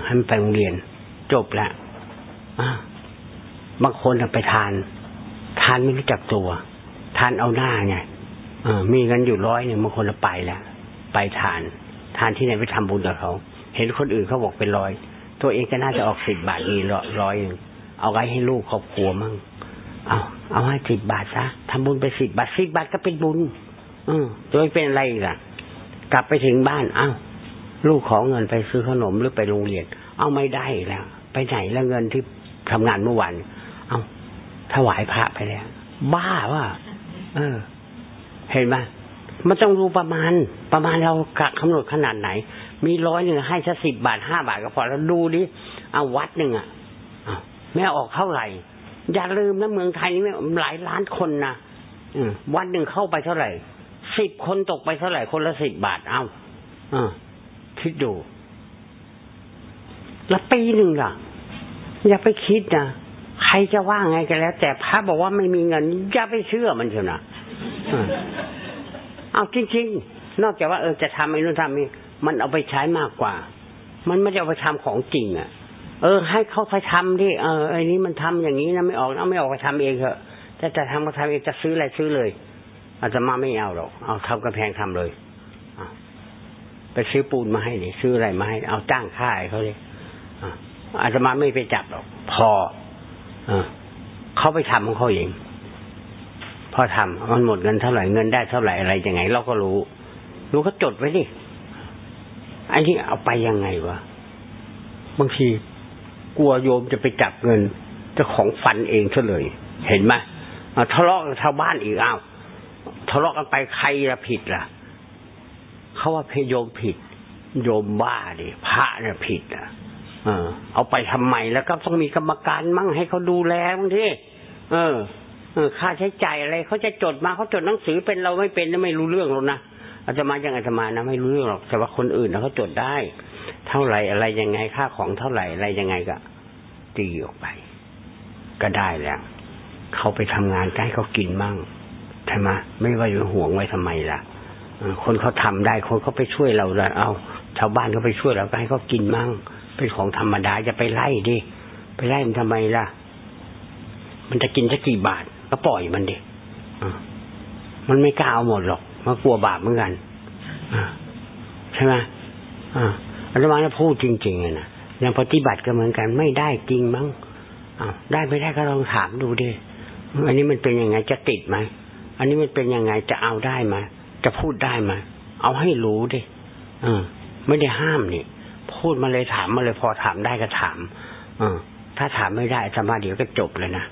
ให้มันไปโรงเรียน จบละบางคนไปทาน ทานไม่รู้จักตัว ทานเอาหน้าไงมีเงินอยู่ร้อยเนี่ยบางคนไปแล้วไปทาน ทานที่ไหนไปทำบุญกับเขา เห็นคนอื่นเขาบอกเป็นร้อย ตัวเองก็น่าจะออกสิบบาทมีร้อยหนึ่งเอาไว้ให้ลูกครอบครัวมั่ง เอาเอาให้สิบบาทซะทำบุญไปสิบบาทสิบบาทก็เป็นบุญ อืมตัวเป็นอะไรล่ะ กลับไปถึงบ้านเอา้าลูกขอเงินไปซื้อขนมหรือไปโรงเรียน เอาไม่ได้แล้ว ไปไหนแล้วเงินที่ทำงานเมื่อวานเอาถวายพระไปแล้ว บ้าว่า เออ เห็นไหมมันต้องรู้ประมาณ ประมาณเรากะกำหนดขนาดไหน มีร้อยหนึ่งให้สักสิบบาทห้าบาทก็พอแล้วดูดิเอาวัดหนึ่งอะแม่ออกเท่าไหร่ อย่าลืมนะเมืองไทยนี่หลายล้านคนนะวันหนึ่งเข้าไปเท่าไหร่สิบคนตกไปเท่าไหร่คนละสิบบาทเอ้าอคิดดูแล้วปีหนึ่งล่ะ อย่าไปคิดนะใครจะว่าไงกันแล้ว แต่พระบอกว่าไม่มีเงิน อย่าไปเชื่อมันเถอะนะเอาจริงๆ นอกจากว่าเออจะทำไอ้นู่นทำนี่มันเอาไปใช้มากกว่า มันไม่ได้เอาไปทำของจริงอะ เออ ให้เขาไปทำที่เออไอ้นี้มันทำอย่างนี้นะไม่ออกนะไม่ออกไปทำเองเถอะถ้าจะทำก็ทำเองจะซื้ออะไรซื้อเลย อาจจะมาไม่เอาหรอกเอาทำกระแพงทำเลยไปซื้อปูนมาให้เลยซื้ออะไรมาให้ เอาจ้างค่ายเขาเลยอาจจะมาไม่ไปจับหรอก พออเขาไปทำของเขาเองพอทำมันหมดเงินเท่าไหร่เงินได้เท่าไหร่อะไรยังไง เราก็รู้ รู้ก็จดไว้ดิอันนี้เอาไปยังไงวะบางที กลัวโยมจะไปจับเงินเจ้าของฟันเองซะเลย เห็นไหมทะเลาะกับชาวบ้านอีกอ้าวทะเลาะกันไปใครละผิดล่ะเขาว่าเพโยมผิด โยมบ้าดิพระเนี่ยผิดอะเออเอาไปทำไมแล้วก็ต้องมีกรรมการมั่งให้เขาดูแลบางทีเออเออค่าใช้จ่ายอะไรเขาจะจดมาเขาจดหนังสือเป็นเราไม่เป็นไม่รู้เรื่องหรอกนะอาจจะมายังอาจจะมานะไม่รู้เรื่องหรอกแต่ว่าคนอื่นเขาจดได้ เท่าไหร่อะไรยังไงค่าของเท่าไหร่อะไรยังไงก็ตีออกไป ก็ได้แล้วเขาไปทำงานให้เขากินมั่งใช่ไหมไม่ว่าจะห่วงไว้ทำไมล่ะคนเขาทาได้คนเขาไปช่วยเราแล้วเอาชาวบ้านเขาไปช่วยเราก็ให้เขากินมั่งเป็นของธรรมดาจะไปไล่ดิไปไล่มันทำไมล่ะ มันจะกินสักกี่บาท ก็ปล่อยมันดิมันไม่กล้าเอาหมดหรอกมันกลัวบาปเหมือนกันใช่ไหมอ่า อาตมาพูดจริงๆนะอย่างปฏิบัติก็เหมือนกันไม่ได้จริงมั้งอาได้ไม่ได้ก็ลองถามดูดิอันนี้มันเป็นยังไงจะติดไหมอันนี้มันเป็นยังไงจะเอาได้ไหมจะพูดได้ไหมเอาให้รู้ดิเออ ไม่ได้ห้ามนี่พูดมาเลยถามมาเลยพอถามได้ก็ถาม เออ ถ้าถามไม่ได้จะมาเดี๋ยวก็จบเลยนะ